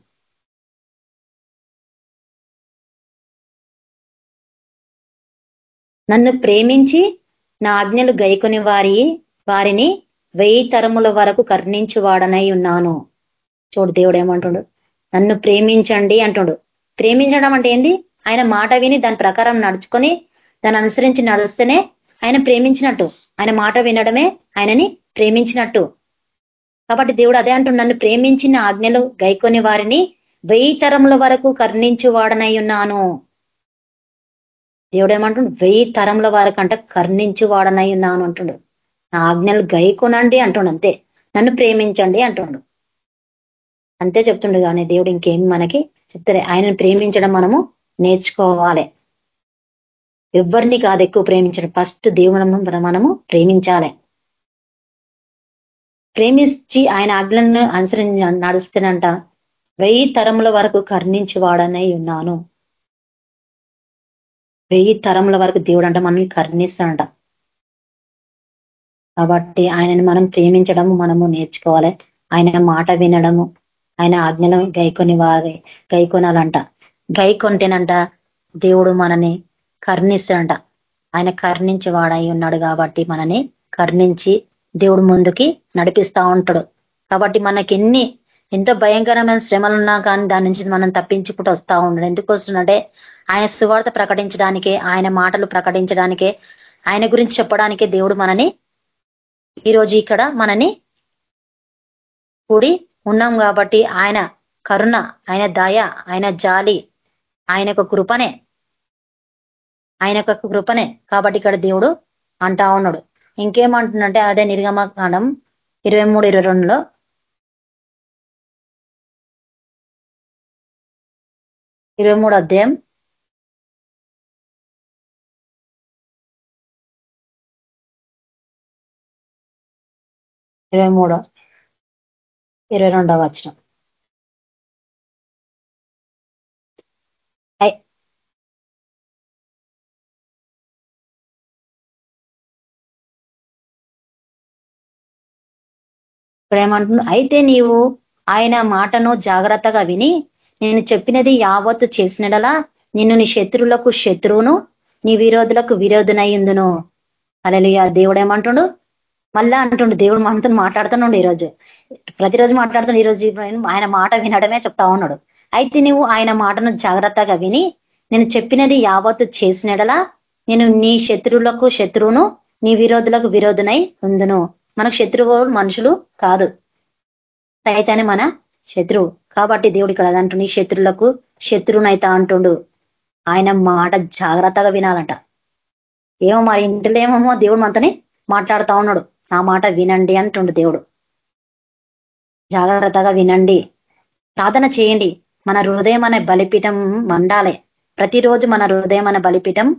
నన్ను ప్రేమించి నా ఆజ్ఞలు గైకొని వారి వారిని వెయ్యి తరముల వరకు కర్ణించువాడనై ఉన్నాను. చూడు దేవుడు ఏమంటుడు? నన్ను ప్రేమించండి అంటుడు. ప్రేమించడం అంటే ఏంది? ఆయన మాట విని దాని ప్రకారం నడుచుకొని దాన్ని అనుసరించి నడుస్తేనే ఆయన ప్రేమించినట్టు. ఆయన మాట వినడమే ఆయనని ప్రేమించినట్టు. కాబట్టి దేవుడు అదే అంటూ నన్ను ప్రేమించిన ఆజ్ఞలు గైకొని వారిని వెయ్యి తరముల వరకు కర్ణించు వాడనై ఉన్నాను దేవుడు ఏమంటుండు వెయ్యి తరముల వరకు అంట కర్ణించు వాడనై ఉన్నాను అంటుండు నా ఆజ్ఞలు గైకొనండి అంటుండు అంతే. నన్ను ప్రేమించండి అంటుండు అంతే చెప్తుండు కానీ దేవుడు ఇంకేం మనకి చెప్తారే ఆయనను ప్రేమించడం మనము నేర్చుకోవాలి. ఎవరిని కాదు ఎక్కువ ప్రేమించడం. ఫస్ట్ దేవుడు మనము ప్రేమించాలి. ప్రేమించి ఆయన ఆజ్ఞలను అనుసరించి నడుస్తేనంట వెయ్యి తరముల వరకు కర్ణించి వాడనై ఉన్నాను. వెయ్యి తరముల వరకు దేవుడు అంట మనల్ని కర్ణిస్తాడంట. కాబట్టి ఆయనని మనం ప్రేమించడము మనము నేర్చుకోవాలి. ఆయన మాట వినడము ఆయన ఆజ్ఞలను గైకొని వారి గైకొనాలంట. గైకొంటేనంట దేవుడు మనని కర్ణిస్తాడంట. ఆయన కర్ణించి వాడై ఉన్నాడు కాబట్టి మనని కర్ణించి దేవుడు ముందుకి నడిపిస్తా ఉంటాడు. కాబట్టి మనకి ఎన్ని ఎంతో భయంకరమైన శ్రమలు ఉన్నా కానీ దాని నుంచి మనం తప్పించుకుంటూ వస్తా ఉన్నాడు ఎందుకు వస్తుందంటే ఆయన సువార్త ప్రకటించడానికే ఆయన మాటలు ప్రకటించడానికే ఆయన గురించి చెప్పడానికే దేవుడు మనని ఈరోజు ఇక్కడ మనని కూడి ఉన్నాం కాబట్టి ఆయన కరుణ ఆయన దయ ఆయన జాలి ఆయన కృపనే ఆయన కృపనే కాబట్టి ఇక్కడ దేవుడు అంటా ఉన్నాడు. ఇంకేమంటుందంటే అదే నిర్గమకాండం ఇరవై మూడు ఇరవై రెండులో. ఇరవై మూడు అధ్యాయం. ఇరవై మూడో ఇరవై రెండవ వచనం. ఇక్కడ ఏమంటున్నా అయితే నీవు ఆయన మాటను జాగ్రత్తగా విని నేను చెప్పినది యావత్తు చేసినడలా నిన్ను నీ శత్రువులకు శత్రువును నీ విరోధులకు విరోధునయ్యిందును అలలియ దేవుడు ఏమంటుండు మళ్ళా అంటుండు దేవుడు మనతో మాట్లాడుతున్నాడు ఈరోజు. ప్రతిరోజు మాట్లాడుతున్నాడు ఈరోజు ఆయన మాట వినడమే చెప్తా ఉన్నాడు. అయితే నువ్వు ఆయన మాటను జాగ్రత్తగా విని నేను చెప్పినది యావత్తు చేసినడలా నేను నీ శత్రువులకు శత్రువును నీ విరోధులకు విరోధునై ఉందును. మనకు శత్రువు మనుషులు కాదు. సైతాన్ని మన శత్రువు. కాబట్టి దేవుడు ఇక్కడ అదంటు నీ శత్రువులకు శత్రువునైతా అంటుండు. ఆయన మాట జాగ్రత్తగా వినాలంట. ఏమో మరి ఇంట్లో ఏమో దేవుడు మనతోని మాట్లాడుతా ఉన్నాడు. నా మాట వినండి అంటుండు దేవుడు. జాగ్రత్తగా వినండి. ప్రార్థన చేయండి. మన హృదయం అనే బలిపీఠం మండాలి. ప్రతిరోజు మన హృదయం అనే బలిపీఠం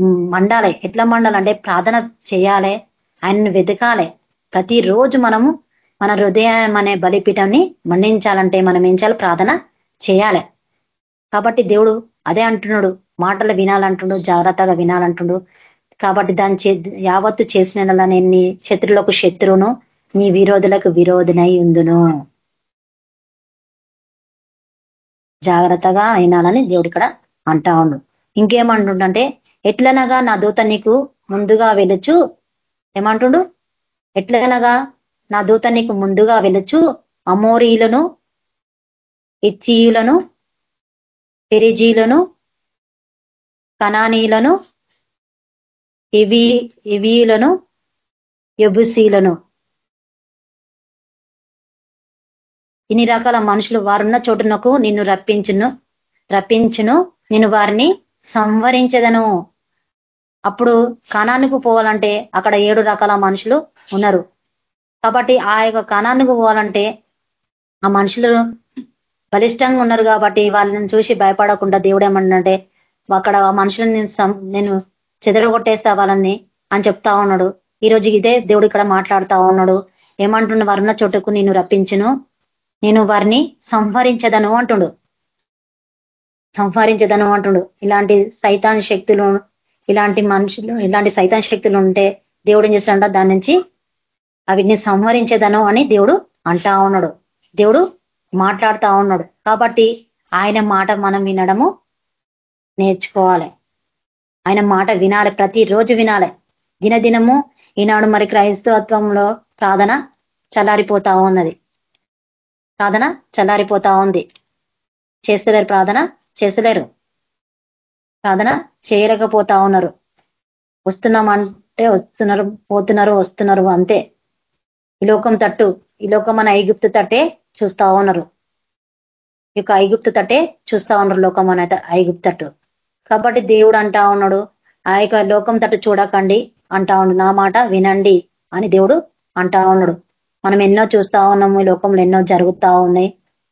మండాలి. ఎట్లా మండాలంటే ప్రార్థన చేయాలి. ఆయన్ని వెతకాలి. ప్రతిరోజు మనము మన హృదయం అనే బలిపీఠాన్ని మండించాలంటే మనం ఏం చేయాలి? ప్రార్థన చేయాలి. కాబట్టి దేవుడు అదే అంటున్నాడు. మాటలు వినాలంటుండు జాగ్రత్తగా వినాలంటుండు. కాబట్టి దాని యావత్తు చేసిన నేను నీ శత్రువులకు శత్రువును నీ విరోధులకు విరోధినై ఉందును. జాగ్రత్తగా అయినాలని దేవుడు ఇక్కడ అంటా ఉండు. ఇంకేమంటుండంటే ఎట్లనగా నా దూత నీకు ముందుగా వెలుచు ఏమంటుండు? ఎట్లనగా నా దూత నీకు ముందుగా వెళ్ళచ్చు అమోరీలను ఇచ్చీయులను పెరిజీలను కనానీలను ఇవి ఇవీలను ఎబుసీలను ఇన్ని రకాల మనుషులు వారున్న చోటునకు నిన్ను రప్పించును రప్పించును నేను వారిని సంవరించదను. అప్పుడు కణానికి పోవాలంటే అక్కడ ఏడు రకాల మనుషులు ఉన్నారు. కాబట్టి ఆ యొక్క కణానికి పోవాలంటే ఆ మనుషులు బలిష్టంగా ఉన్నారు కాబట్టి వాళ్ళని చూసి భయపడకుండా దేవుడు ఏమంటే అక్కడ ఆ మనుషులను నేను నేను చెదరగొట్టేస్తా వాళ్ళని అని చెప్తా ఉన్నాడు. ఈ రోజు ఇదే దేవుడు ఇక్కడ మాట్లాడుతా ఉన్నాడు. ఏమంటుండు వరుణ చోటుకు నేను రప్పించును. నేను వారిని సంహరించదను అంటుండు. సంహరించదను అంటుండు. ఇలాంటి సైతాన్ శక్తులు ఇలాంటి మనుషులు ఇలాంటి సైతాన్ శక్తులు ఉంటే దేవుడు ఏం చేస్తాడంట దాని నుంచి అవిటిని సంహరించేదనం అని దేవుడు అంటా ఉన్నాడు. దేవుడు మాట్లాడుతూ ఉన్నాడు. కాబట్టి ఆయన మాట మనం వినడము నేర్చుకోవాలి. ఆయన మాట వినాలి ప్రతిరోజు వినాలి. దినదినము ఈనాడు మరి క్రైస్తవత్వంలో ప్రార్థన చల్లారిపోతా ఉన్నది. ప్రార్థన చల్లారిపోతా ఉంది. చేస్తలేరు ప్రార్థన చేస్తలేరు. ప్రార్థన చేయలేకపోతా ఉన్నారు. వస్తున్నామంటే వస్తున్నారు పోతున్నారు వస్తున్నారు అంతే. ఈ లోకం తట్టు ఈ లోకం మన ఐగుప్తు తట్టే చూస్తా ఉన్నారు. ఈ యొక్క ఐగుప్తు తట్టే చూస్తా ఉన్నారు లోకం అనే ఐగుప్తు తట్టు. కాబట్టి దేవుడు అంటా ఉన్నాడు ఆ యొక్క లోకం తట్టు చూడకండి అంటా ఉన్నాడు. నా మాట వినండి అని దేవుడు అంటా ఉన్నాడు. మనం ఎన్నో చూస్తా ఉన్నాము ఈ లోకంలో ఎన్నో జరుగుతా ఉన్నాయి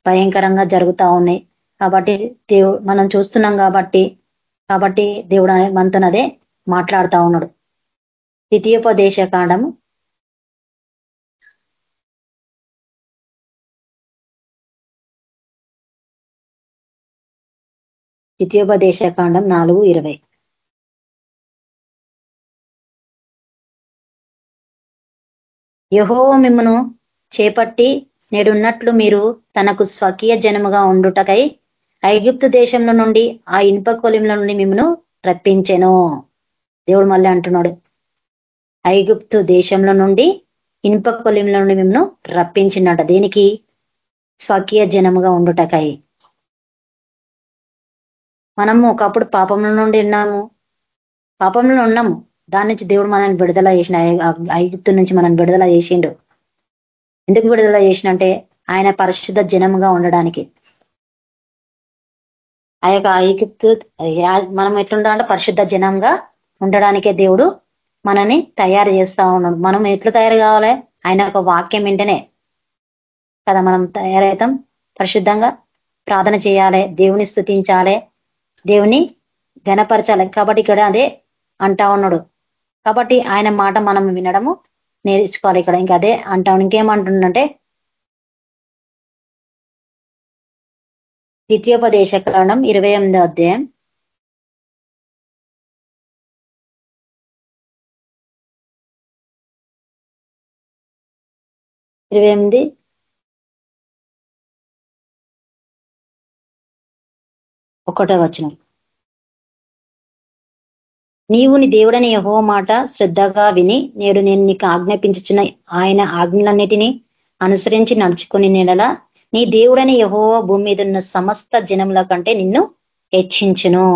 భయంకరంగా జరుగుతా ఉన్నాయి. కాబట్టి దేవుడు మనం చూస్తున్నాం కాబట్టి కాబట్టి దేవుడు మనతోనదే మాట్లాడుతా ఉన్నాడు. ద్వితీయోపదేశ కాండము ద్వితీయోపదేశ కాండం నాలుగు ఇరవై. యహో మిమ్మను చేపట్టి నేడున్నట్లు మీరు తనకు స్వకీయ జనముగా ఉండుటకై ఐగుప్తు దేశంలో నుండి ఆ ఇనుప కొలింల నుండి మిమ్మను రప్పించెను. దేవుడు మళ్ళీ అంటున్నాడు. ఐగుప్తు దేశంలో నుండి ఇనుప కొలింల నుండి మిమ్మను రప్పించినట. దేనికి? స్వకీయ జనముగా ఉండుటకై. మనము ఒకప్పుడు పాపంలో నుండి ఉన్నాము. పాపంలో ఉన్నాము. దాని నుంచి దేవుడు మనల్ని విడుదల చేసిన ఐగుప్తు నుంచి మనం విడుదల చేసిండు. ఎందుకు విడుదల చేసినంటే ఆయన పరిశుద్ధ జనముగా ఉండడానికి. ఆ యొక్క ఐగుప్తు మనం ఎట్లుండాలంటే పరిశుద్ధ జనంగా ఉండడానికే దేవుడు మనని తయారు చేస్తా ఉన్నాడు. మనం ఎట్లా తయారు కావాలి? ఆయన ఒక వాక్యం వెంటనే కదా మనం తయారవుతాం. పరిశుద్ధంగా ప్రార్థన చేయాలి దేవుని స్థుతించాలి దేవుని ఘనపరచాలి. కాబట్టి ఇక్కడ అదే అంటా ఉన్నాడు. కాబట్టి ఆయన మాట మనం వినడము నేర్చుకోవాలి ఇక్కడ. ఇంకా అదే అంటాం ఇంకేమంటుండంటే ద్వితీయోపదేశ కారణం ఇరవై ఎనిమిదో అధ్యాయం. ఇరవై ఎనిమిది ఒకటో వచనం. నీవు నీ దేవుడని యహో మాట శ్రద్ధగా విని నేడు నేను నీకు ఆజ్ఞాపించుచున్న ఆయన ఆజ్ఞలన్నిటినీ అనుసరించి నడుచుకుని నెడల నీ దేవుడని యహో భూమి మీద ఉన్న సమస్త జనముల కంటే నిన్ను హెచ్చించును.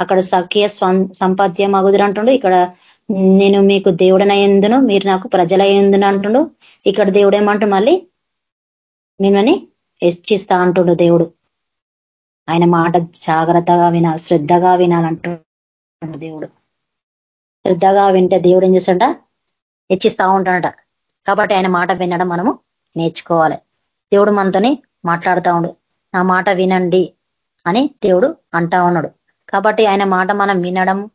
అక్కడ సఖ్య సంపాద్య మగుదురు అంటుండు. ఇక్కడ నేను మీకు దేవుడనయ్యందును మీరు నాకు ప్రజలయ్యందును అంటుండు. ఇక్కడ దేవుడేమంటు మళ్ళీ మిమ్మల్ని హెచ్చిస్తా అంటుండు దేవుడు. ఆయన మాట జాగ్రత్తగా వినాలి శ్రద్ధగా వినాలంటు దేవుడు. శ్రద్ధగా వింటే దేవుడు ఏం చేస్తాడ హెచ్చిస్తా ఉంటాడట. కాబట్టి ఆయన మాట వినడం మనము నేర్చుకోవాలి. దేవుడు మనతోని మాట్లాడుతూ ఉండు. నా మాట వినండి అని దేవుడు అంటా ఉన్నాడు. కాబట్టి ఆయన మాట మనం వినడం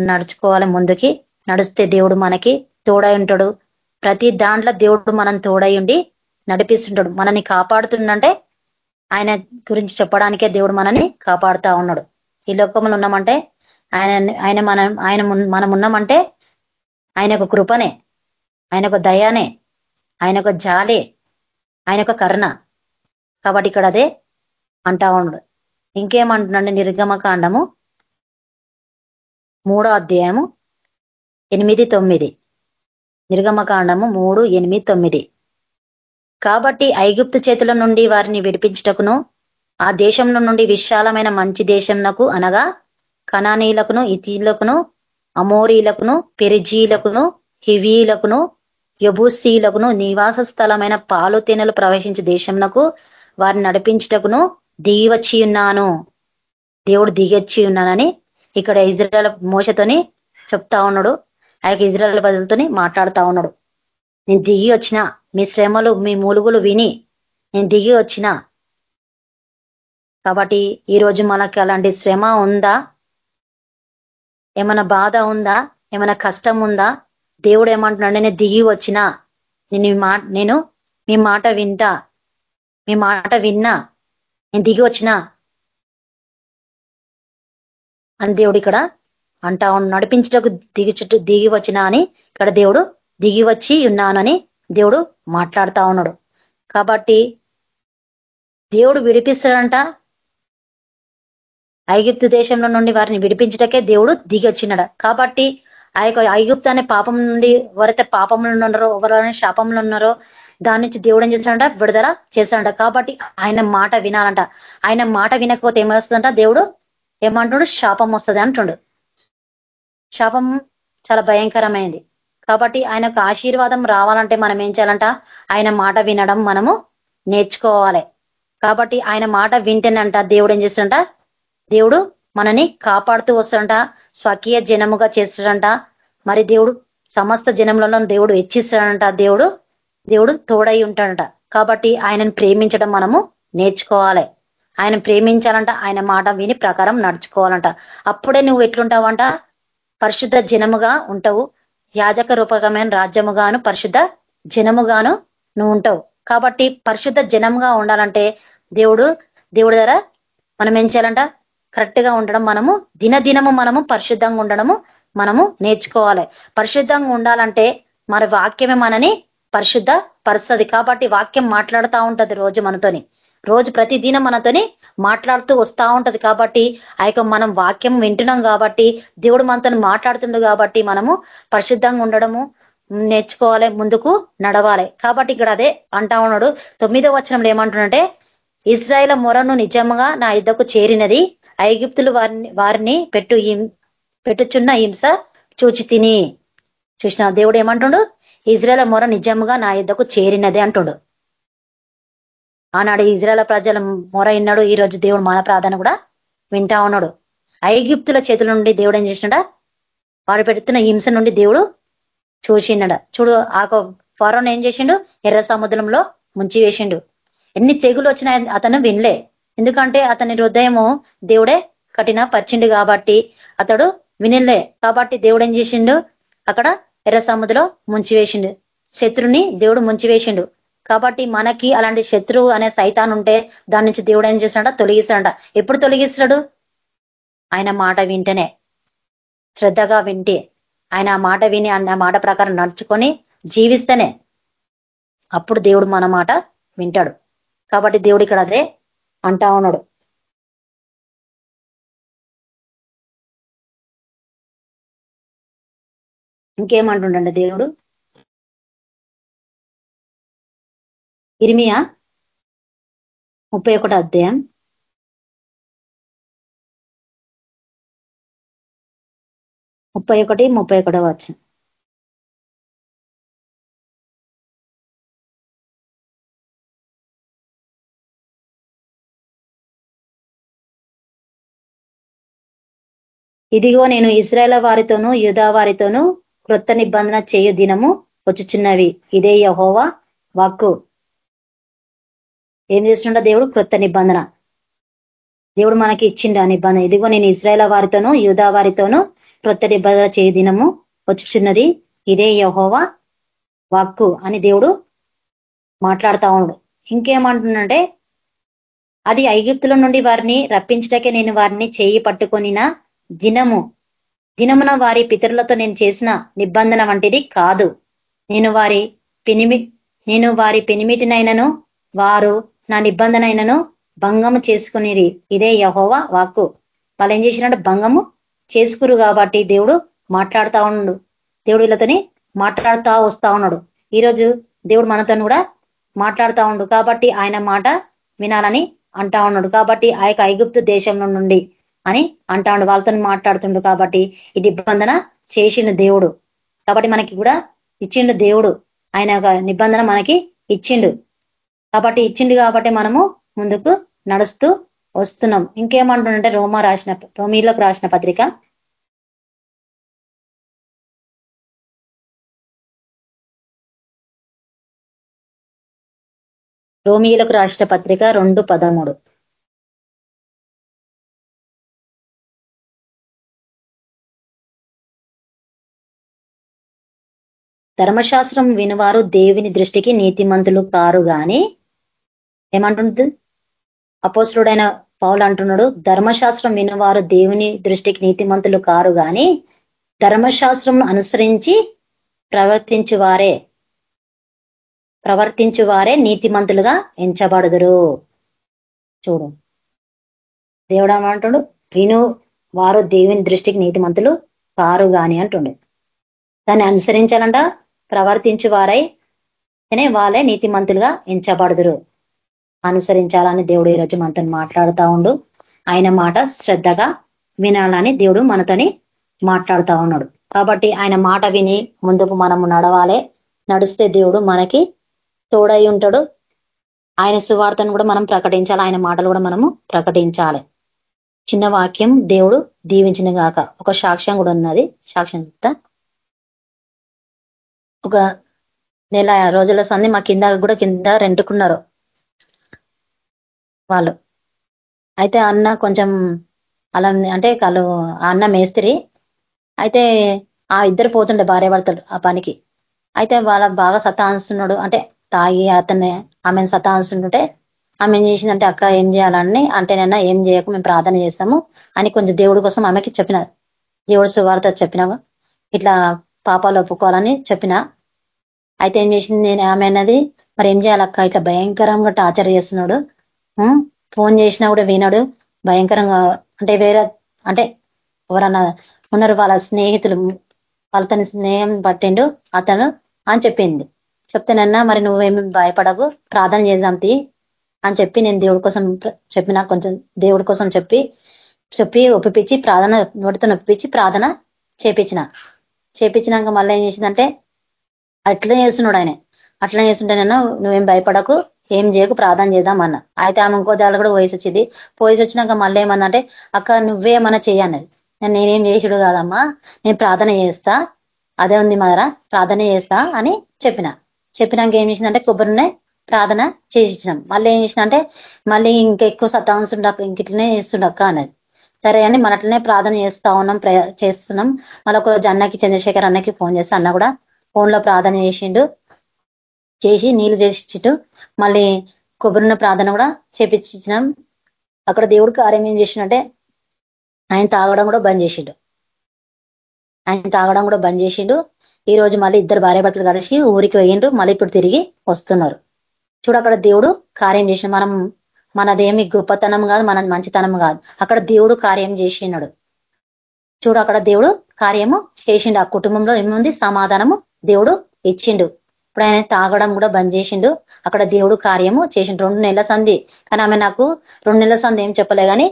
నడుచుకోవాలి ముందుకి. నడిస్తే దేవుడు మనకి తోడై ఉంటాడు. ప్రతి దాంట్లో దేవుడు మనం తోడై ఉండి నడిపిస్తుంటాడు. మనని కాపాడుతుండంటే ఆయన గురించి చెప్పడానికే దేవుడు మనని కాపాడుతా ఉన్నాడు. ఈ లోకంలో ఉన్నామంటే ఆయన ఆయన మనం ఆయన మనం ఉన్నామంటే ఆయన ఒక కృపనే ఆయన ఒక దయానే ఆయన ఒక జాలే ఆయన ఒక కరుణ. కాబట్టి ఇక్కడ అదే అంటా ఉన్నాడు. ఇంకేమంటున్నాడు నిర్గమ కాండము? మూడో అధ్యాయము ఎనిమిది తొమ్మిది. నిర్గమకాండము మూడు ఎనిమిది తొమ్మిది. కాబట్టి ఐగుప్తు చేతుల నుండి వారిని విడిపించుటకును ఆ దేశంలో నుండి విశాలమైన మంచి దేశంనకు అనగా కణానీలకును ఇతీలకును అమోరీలకును పెరిజీలకును హివీలకును యబూసీలకును నివాస స్థలమైన పాలు తేనెలు ప్రవేశించే దేశంనకు వారిని నడిపించుటకును దిగివచ్చి ఉన్నాను దేవుడు దిగొచ్చి ఉన్నానని ఇక్కడ ఇజ్రాయల్ మోసతోని చెప్తా ఉన్నాడు. ఆ యొక్క ఇజ్రాయల్ ప్రజలతోని మాట్లాడుతా ఉన్నాడు. నేను దిగి వచ్చిన మీ శ్రమలు మీ మూలుగులు విని నేను దిగి వచ్చిన. కాబట్టి ఈరోజు మనకి అలాంటి శ్రమ ఉందా? ఏమైనా బాధ ఉందా? ఏమైనా కష్టం ఉందా? దేవుడు ఏమంటున్నాడు? నేను దిగి వచ్చిన. నేను మా నేను మీ మాట వింటా. మీ మాట విన్నా. నేను దిగి వచ్చిన. అని దేవుడు ఇక్కడ అంటా నడిపించటకు దిగి చుట్టూ దిగి వచ్చిన అని ఇక్కడ దేవుడు దిగి వచ్చి ఉన్నానని దేవుడు మాట్లాడుతా ఉన్నాడు. కాబట్టి దేవుడు విడిపిస్తాడంట. ఐగుప్తు దేశంలో నుండి వారిని విడిపించటకే దేవుడు దిగి వచ్చినాడు కాబట్టి ఆ యొక్క ఐగుప్తు అనే పాపం నుండి ఎవరైతే పాపంలో ఉన్నారో ఎవరైనా శాపంలో ఉన్నారో దాని నుంచి దేవుడు ఏం చేశాడంట విడుదల చేశాడంట కాబట్టి ఆయన మాట వినాలంట. ఆయన మాట వినకపోతే ఏమొస్తుందంట? దేవుడు ఏమంటుడు శాపం వస్తుంది అంటుండు. శాపం చాలా భయంకరమైంది. కాబట్టి ఆయనకు ఆశీర్వాదం రావాలంటే మనం ఏం చేయాలంట? ఆయన మాట వినడం మనము నేర్చుకోవాలి. కాబట్టి ఆయన మాట వింటేనంట దేవుడు ఏం చేస్తుంట దేవుడు మనని కాపాడుతూ వస్తాడంట స్వకీయ జనముగా చేస్తాడంట. మరి దేవుడు సమస్త జనములలో దేవుడు హెచ్చిస్తాడంట దేవుడు దేవుడు తోడై ఉంటాడంట. కాబట్టి ఆయనను ప్రేమించడం మనము నేర్చుకోవాలి. ఆయన ప్రేమించాలంట ఆయన మాట విని ప్రకారం నడుచుకోవాలంట. అప్పుడే నువ్వు ఎట్లుంటావంట? పరిశుద్ధ జనముగా ఉంటావు. యాజక రూపకమైన రాజ్యముగాను పరిశుద్ధ జనముగాను నువ్వు ఉంటావు. కాబట్టి పరిశుద్ధ జనముగా ఉండాలంటే దేవుడు దేవుడి ధర మనం ఏం చేయాలంట? కరెక్ట్గా ఉండడం మనము దినదినము మనము పరిశుద్ధంగా ఉండడము మనము నేర్చుకోవాలి. పరిశుద్ధంగా ఉండాలంటే మరి వాక్యమే మనని పరిశుద్ధ పరుస్తుంది కాబట్టి వాక్యం మాట్లాడుతూ ఉంటది రోజు మనతోని. రోజు ప్రతి దినం మనతోని మాట్లాడుతూ వస్తూ ఉంటది కాబట్టి ఆ మనం వాక్యం వింటున్నాం కాబట్టి దేవుడు మనతో మాట్లాడుతుండు కాబట్టి మనము పరిశుద్ధంగా ఉండడము నేర్చుకోవాలి ముందుకు నడవాలి. కాబట్టి ఇక్కడ అదే అంటా ఉన్నాడు. తొమ్మిదో వచనంలో ఏమంటున్నంటే ఇజ్రాయిల మొరను నిజంగా నా ఇద్దకు చేరినది ఐగుప్తులు వారిని వారిని పెట్టు పెట్టుచున్న హింస చూచి తిని చూసిన దేవుడు ఏమంటుండు? ఇజ్రాయల్ మొర నిజంగా నా యుద్ధకు చేరినది అంటుడు. ఆనాడు ఇజ్రాయల ప్రజల మొర ఇన్నాడు ఈ రోజు దేవుడు మన ప్రార్థన కూడా వింటా ఉన్నాడు. ఐగిప్తుల చేతుల నుండి దేవుడు ఏం చేసినాడా? వాడు పెడుతున్న హింస నుండి దేవుడు చూసిండడ చూడు ఆ ఫారోన్ ఏం చేసిండు? ఎర్ర సముద్రంలో ముంచి వేసిండు. ఎన్ని తెగులు వచ్చినా అతను వినలే. ఎందుకంటే అతని హృదయము దేవుడే కఠిన పరిచిండు కాబట్టి అతడు వినలే. కాబట్టి దేవుడు ఏం చేసిండు? అక్కడ ఎర్ర సముద్రం ముంచివేసిండు శత్రుని దేవుడు ముంచి వేసిండు. కాబట్టి మనకి అలాంటి శత్రువు అనే సైతాన్ ఉంటే దాని నుంచి దేవుడు ఏం చేసినాడ తొలగిస్తాడ ఎప్పుడు తొలగిస్తాడు? ఆయన మాట వింటేనే. శ్రద్ధగా వింటే. ఆయన ఆ మాట విని ఆ మాట ప్రకారం నడుచుకొని జీవిస్తేనే. అప్పుడు దేవుడు మన మాట వింటాడు. కాబట్టి దేవుడు ఇక్కడ అదే అంటా ఉన్నాడు. ఇంకేమంటుండండి దేవుడు? ఇరిమియా ముప్పై ఒకటో అధ్యాయం. ముప్పై ఒకటి ముప్పై ఒకటో వచ్చిన ఇదిగో నేను ఇస్రాయల వారితోనూ యుధా వారితోనూ క్రొత్త నిబంధన చేయు దినము వచ్చుచున్నవి. ఇదే యహోవా వాక్కు. ఏం చేస్తుండ దేవుడు? క్రొత్త నిబంధన. దేవుడు మనకి ఇచ్చిండు ఆ నిబంధన. ఇదిగో నేను ఇజ్రాయేల్ వారితోనూ యూదా వారితోనూ క్రొత్త నిబంధన చే దినము వచ్చుచున్నది. ఇదే యహోవా వాక్కు అని దేవుడు మాట్లాడుతా ఉన్నాడు. ఇంకేమంటుందంటే అది ఐగుప్తుల నుండి వారిని రప్పించటకే నేను వారిని చేయి పట్టుకొనిన దినము. దినమున వారి పితరులతో నేను చేసిన నిబంధన వంటిది కాదు. నేను వారి పినిమి నేను వారి పెనిమిటినైనను వారు నా నిబంధన అయినను భంగము చేసుకునేది ఇదే యహోవా వాక్కు. వాళ్ళు ఏం చేసినట్టు భంగము చేసుకురు కాబట్టి దేవుడు మాట్లాడుతా ఉన్నాడు దేవుడు వీళ్ళతోని మాట్లాడుతా వస్తా ఉన్నాడు. ఈరోజు దేవుడు మనతో కూడా మాట్లాడుతా ఉండు. కాబట్టి ఆయన మాట వినాలని అంటా ఉన్నాడు. కాబట్టి ఆ యొక్క ఐగుప్తు దేశంలో నుండి అని అంటాడు వాళ్ళతో మాట్లాడుతుండు కాబట్టి ఈ నిబంధన చేసిండు దేవుడు. కాబట్టి మనకి కూడా ఇచ్చిండు దేవుడు. ఆయన నిబంధన మనకి ఇచ్చిండు. కాబట్టి ఇచ్చిండు కాబట్టి మనము ముందుకు నడుస్తూ వస్తున్నాం. ఇంకేమంటుండంటే రోమా రాసిన రోమీలోకి రాసిన పత్రిక. రోమీలకు రాసిన పత్రిక రెండు పదమూడు. ధర్మశాస్త్రం వినివారు దేవుని దృష్టికి నీతిమంతులు కారు గాని ఏమంటుంది అపోసుడైన పౌలు అంటున్నాడు ధర్మశాస్త్రం వినవారు దేవుని దృష్టికి నీతిమంతులు కారు కానీ ధర్మశాస్త్రం అనుసరించి ప్రవర్తించు వారే ప్రవర్తించు వారే నీతిమంతులుగా ఎంచబడుదురు. చూడు. దేవుడు అంటుడు విను వారు దేవుని దృష్టికి నీతిమంతులు కారు గాని అంటుండే. దాన్ని అనుసరించాలంట ప్రవర్తించు వారై వాళ్ళే నీతిమంతులుగా ఎంచబడుదురు. అనుసరించాలని దేవుడు ఈరోజు మనతో మాట్లాడుతూ ఉండు. ఆయన మాట శ్రద్ధగా వినాలని దేవుడు మనతోని మాట్లాడుతూ ఉన్నాడు. కాబట్టి ఆయన మాట విని ముందుకు మనము నడవాలి. నడిస్తే దేవుడు మనకి తోడై ఉంటాడు. ఆయన సువార్తను కూడా మనం ప్రకటించాలి. ఆయన మాటలు కూడా మనము ప్రకటించాలి. చిన్న వాక్యం దేవుడు దీవించిన గాక. ఒక సాక్ష్యం కూడా ఉన్నది. సాక్ష్యం ఒక నెల రోజుల సంది మా కింద కూడా కింద రెంటుకున్నారు. వాళ్ళు. అయితే అన్న కొంచెం అలా అంటే వాళ్ళు అన్న మేస్త్రి. అయితే ఆ ఇద్దరు పోతుండే భార్య భర్తలు ఆ పనికి. అయితే వాళ్ళ బాగా సతాంస్తున్నాడు అంటే తాగి అతన్ని ఆమెను సతాంస్తుంటే ఆమె ఏం చేసిందంటే అక్క ఏం చేయాలని అంటే నన్న ఏం చేయకు మేము ప్రార్థన చేస్తాము అని కొంచెం దేవుడి కోసం ఆమెకి చెప్పిన. దేవుడు సువార్త చెప్పిన ఇట్లా పాపాలు ఒప్పుకోవాలని చెప్పిన. అయితే ఏం చేసింది? నేను ఆమె అన్నది మరి ఏం చేయాలక్క? ఇట్లా భయంకరంగా టార్చర్ చేస్తున్నాడు. ఫోన్ చేసినా కూడా వినడు. భయంకరంగా అంటే వేరే అంటే ఎవరన్నా ఉన్నారు వాళ్ళ స్నేహితులు వాళ్ళతని స్నేహం పట్టిండు అతను అని చెప్పింది. చెప్తేనన్నా మరి నువ్వేమి భయపడకు ప్రార్థన చేద్దాం తీ అని చెప్పి నేను దేవుడి కోసం చెప్పిన కొంచెం దేవుడి కోసం చెప్పి చెప్పి ఒప్పిపించి ప్రార్థన నోటితో ఒప్పించి ప్రార్థన చేపించిన. చేపించినాక మళ్ళీ ఏం చేసిందంటే అట్లే చేస్తున్నాడు ఆయన. అట్లా చేస్తుంటేనన్నా నువ్వేం భయపడకు ఏం చేయకు ప్రార్థన చేద్దాం అన్న. అయితే ఆమె ఇంకో జాల కూడా వయసు వచ్చింది పోయేసి వచ్చినాక మళ్ళీ ఏమన్నా అంటే అక్క నువ్వే ఏమన్నా చేయన్నది నేనేం చేసాడు కాదమ్మా నేను ప్రార్థన చేస్తా. అదే ఉంది మదరా ప్రార్థన చేస్తా అని చెప్పిన. చెప్పినాక ఏం చేసిందంటే కొబ్బరినే ప్రార్థన చేసిచ్చినాం. మళ్ళీ ఏం చేసిందంటే మళ్ళీ ఇంకా ఎక్కువ సతాంసుండక ఇంకిట్లనే చేస్తుండక్క అన్నది. సరే అని మన అట్లనే ప్రార్థన చేస్తా ఉన్నాం చేస్తున్నాం. మళ్ళీ ఒక అన్నకి చంద్రశేఖర్ అన్నకి ఫోన్ చేస్తా అన్న కూడా ఫోన్లో ప్రార్థన చేసిండు. చేసి నీళ్ళు చేసిచ్చిట్టు మళ్ళీ కొబ్బరిన ప్రార్థన కూడా చేపించినాం అక్కడ దేవుడు కార్యం ఏం చేసిండంటే ఆయన తాగడం కూడా బంద్ చేసిండు. ఆయన తాగడం కూడా బంద్ చేసిండు. ఈ రోజు మళ్ళీ ఇద్దరు భార్య భర్తలు కలిసి ఊరికి పోయిండ్రు. మళ్ళీ ఇప్పుడు తిరిగి వస్తున్నారు. చూడు అక్కడ దేవుడు కార్యం చేసిన మనం మనదేమి గొప్పతనం కాదు మన మంచితనం కాదు. అక్కడ దేవుడు కార్యం చేసినాడు చూడు అక్కడ దేవుడు కార్యము చేసిండు. ఆ కుటుంబంలో ఏముంది? సమాధానము దేవుడు ఇచ్చిండు. ఇప్పుడు ఆయన తాగడం కూడా బంద్ చేసిండు. అక్కడ దేవుడు కార్యము చేసిండు. రెండు నెలల సంధి. కానీ ఆమె నాకు రెండు నెలల సంధి ఏం చెప్పలే కానీ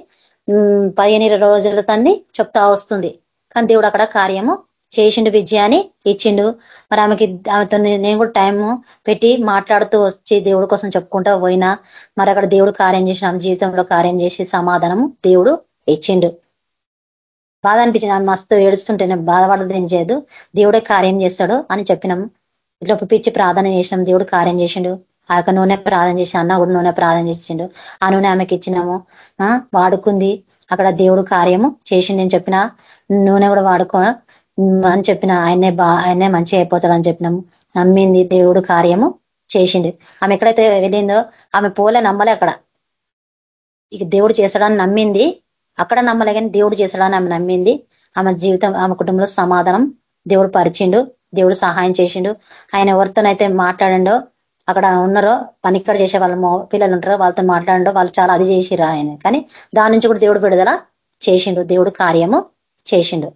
పదిహేను ఇరవై రోజుల తంది చెప్తా వస్తుంది. కానీ దేవుడు అక్కడ కార్యము చేసిండు విజయాన్ని ఇచ్చిండు. మరి ఆమెకి ఆమెతో నేను కూడా టైము పెట్టి మాట్లాడుతూ వచ్చి దేవుడి కోసం చెప్పుకుంటూ పోయినా మరి అక్కడ దేవుడు కార్యం చేసిన ఆమె జీవితంలో కార్యం చేసి సమాధానము దేవుడు ఇచ్చిండు. బాధ అనిపించింది. ఆమె మస్తు ఏడుస్తుంటే బాధపడదు ఏం చేయదు. దేవుడే కార్యం చేస్తాడు అని చెప్పినాం ఇట్లా పిచ్చి ప్రార్థన చేసినాం. దేవుడు కార్యం చేసిండు. ఆ యొక్క నూనె ప్రార్థన చేసి అన్న కూడా నూనె ప్రార్థన చేసిండు. ఆ నూనె ఆమెకి ఇచ్చినాము. వాడుకుంది. అక్కడ దేవుడు కార్యము చేసిండు. నేను చెప్పిన నూనె కూడా వాడుకో అని చెప్పిన ఆయనే బా ఆయనే మంచి అయిపోతాడని చెప్పినాము. నమ్మింది దేవుడు కార్యము చేసిండు. ఆమె ఎక్కడైతే వెళ్ళిందో ఆమె పోలే నమ్మలే అక్కడ. ఇక దేవుడు చేశాడని నమ్మింది. అక్కడ నమ్మలే కానీ దేవుడు చేశాడని ఆమె నమ్మింది. ఆమె జీవితం ఆమె కుటుంబంలో సమాధానం దేవుడు పరిచిండు. దేవుడు సహాయం చేసిండు. ఆయన ఎవరితోనైతే మాట్లాడండో అక్కడ ఉన్నారో పనిక్కడ చేసే వాళ్ళ పిల్లలు ఉంటారో వాళ్ళతో మాట్లాడండో వాళ్ళు చాలా అది చేసిరా ఆయన. కానీ దాని నుంచి కూడా దేవుడు విడుదల చేసిండు. దేవుడు కార్యము చేసిండు.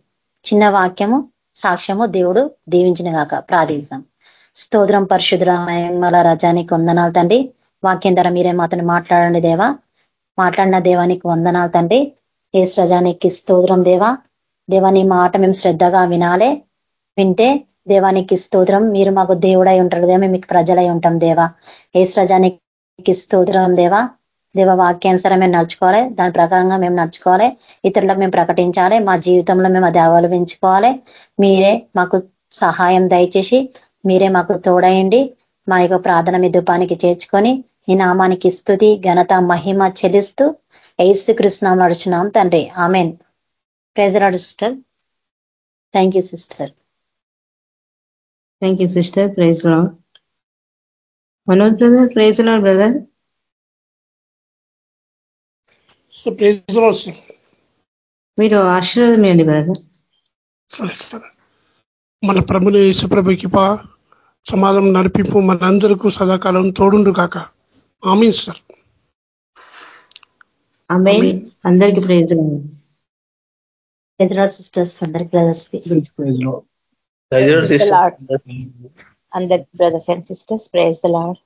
చిన్న వాక్యము సాక్ష్యము దేవుడు దీవించిన గాక. ప్రార్థిస్తాం స్తోత్రం పరిశుద్రమల రజానికి వందనాలు తండ్రి. వాక్యం ధర మీరే మాతను మాట్లాడండి దేవా. మాట్లాడిన దేవానికి వందనాలు తండ్రి. ఏ రజానికి స్తోత్రం దేవా. దేవాని మాట మేము శ్రద్ధగా వినాలే. వింటే దేవానికి స్తోత్రం. మీరు మాకు దేవుడై ఉంటారు దేవ. మీకు ప్రజలై ఉంటాం దేవా. ఏ స్తోత్రం దేవా. దేవ వాక్యానుసారం మేము నడుచుకోవాలి. దాని ప్రకారంగా మేము నడుచుకోవాలి. ఇతరులకు మేము ప్రకటించాలి. మా జీవితంలో మేము అది అవలంబించుకోవాలి. మీరే మాకు సహాయం దయచేసి మీరే మాకు తోడయండి. మా యొక్క ప్రార్థన మీ దుపానికి చేర్చుకొని ఈ నామానికి స్థుతి ఘనత మహిమ చెల్లిస్తూ ఏసు కృష్ణం నడుచున్నాం తండ్రి. Amen. ప్రెజరాడు sister. Thank you sister. Thank you sister ప్రైజ్లో మనోజ్ బ్రదర్ ప్రైజ్లో బ్రదర్ సార్ మీరు ఆశీర్వాదం అండి బ్రదర్ సరే సరే. మన ప్రభుని యేసుప్రభు కృప సమాధానం నడిపింపు మనందరికీ సదాకాలం తోడుండు కాక ఆమీన్ సార్ ఆమె ఆమేన్. అందరికి ప్రైజ్లో సిస్టర్స్ అందరికి brothers And that brothers and sisters, praise the Lord.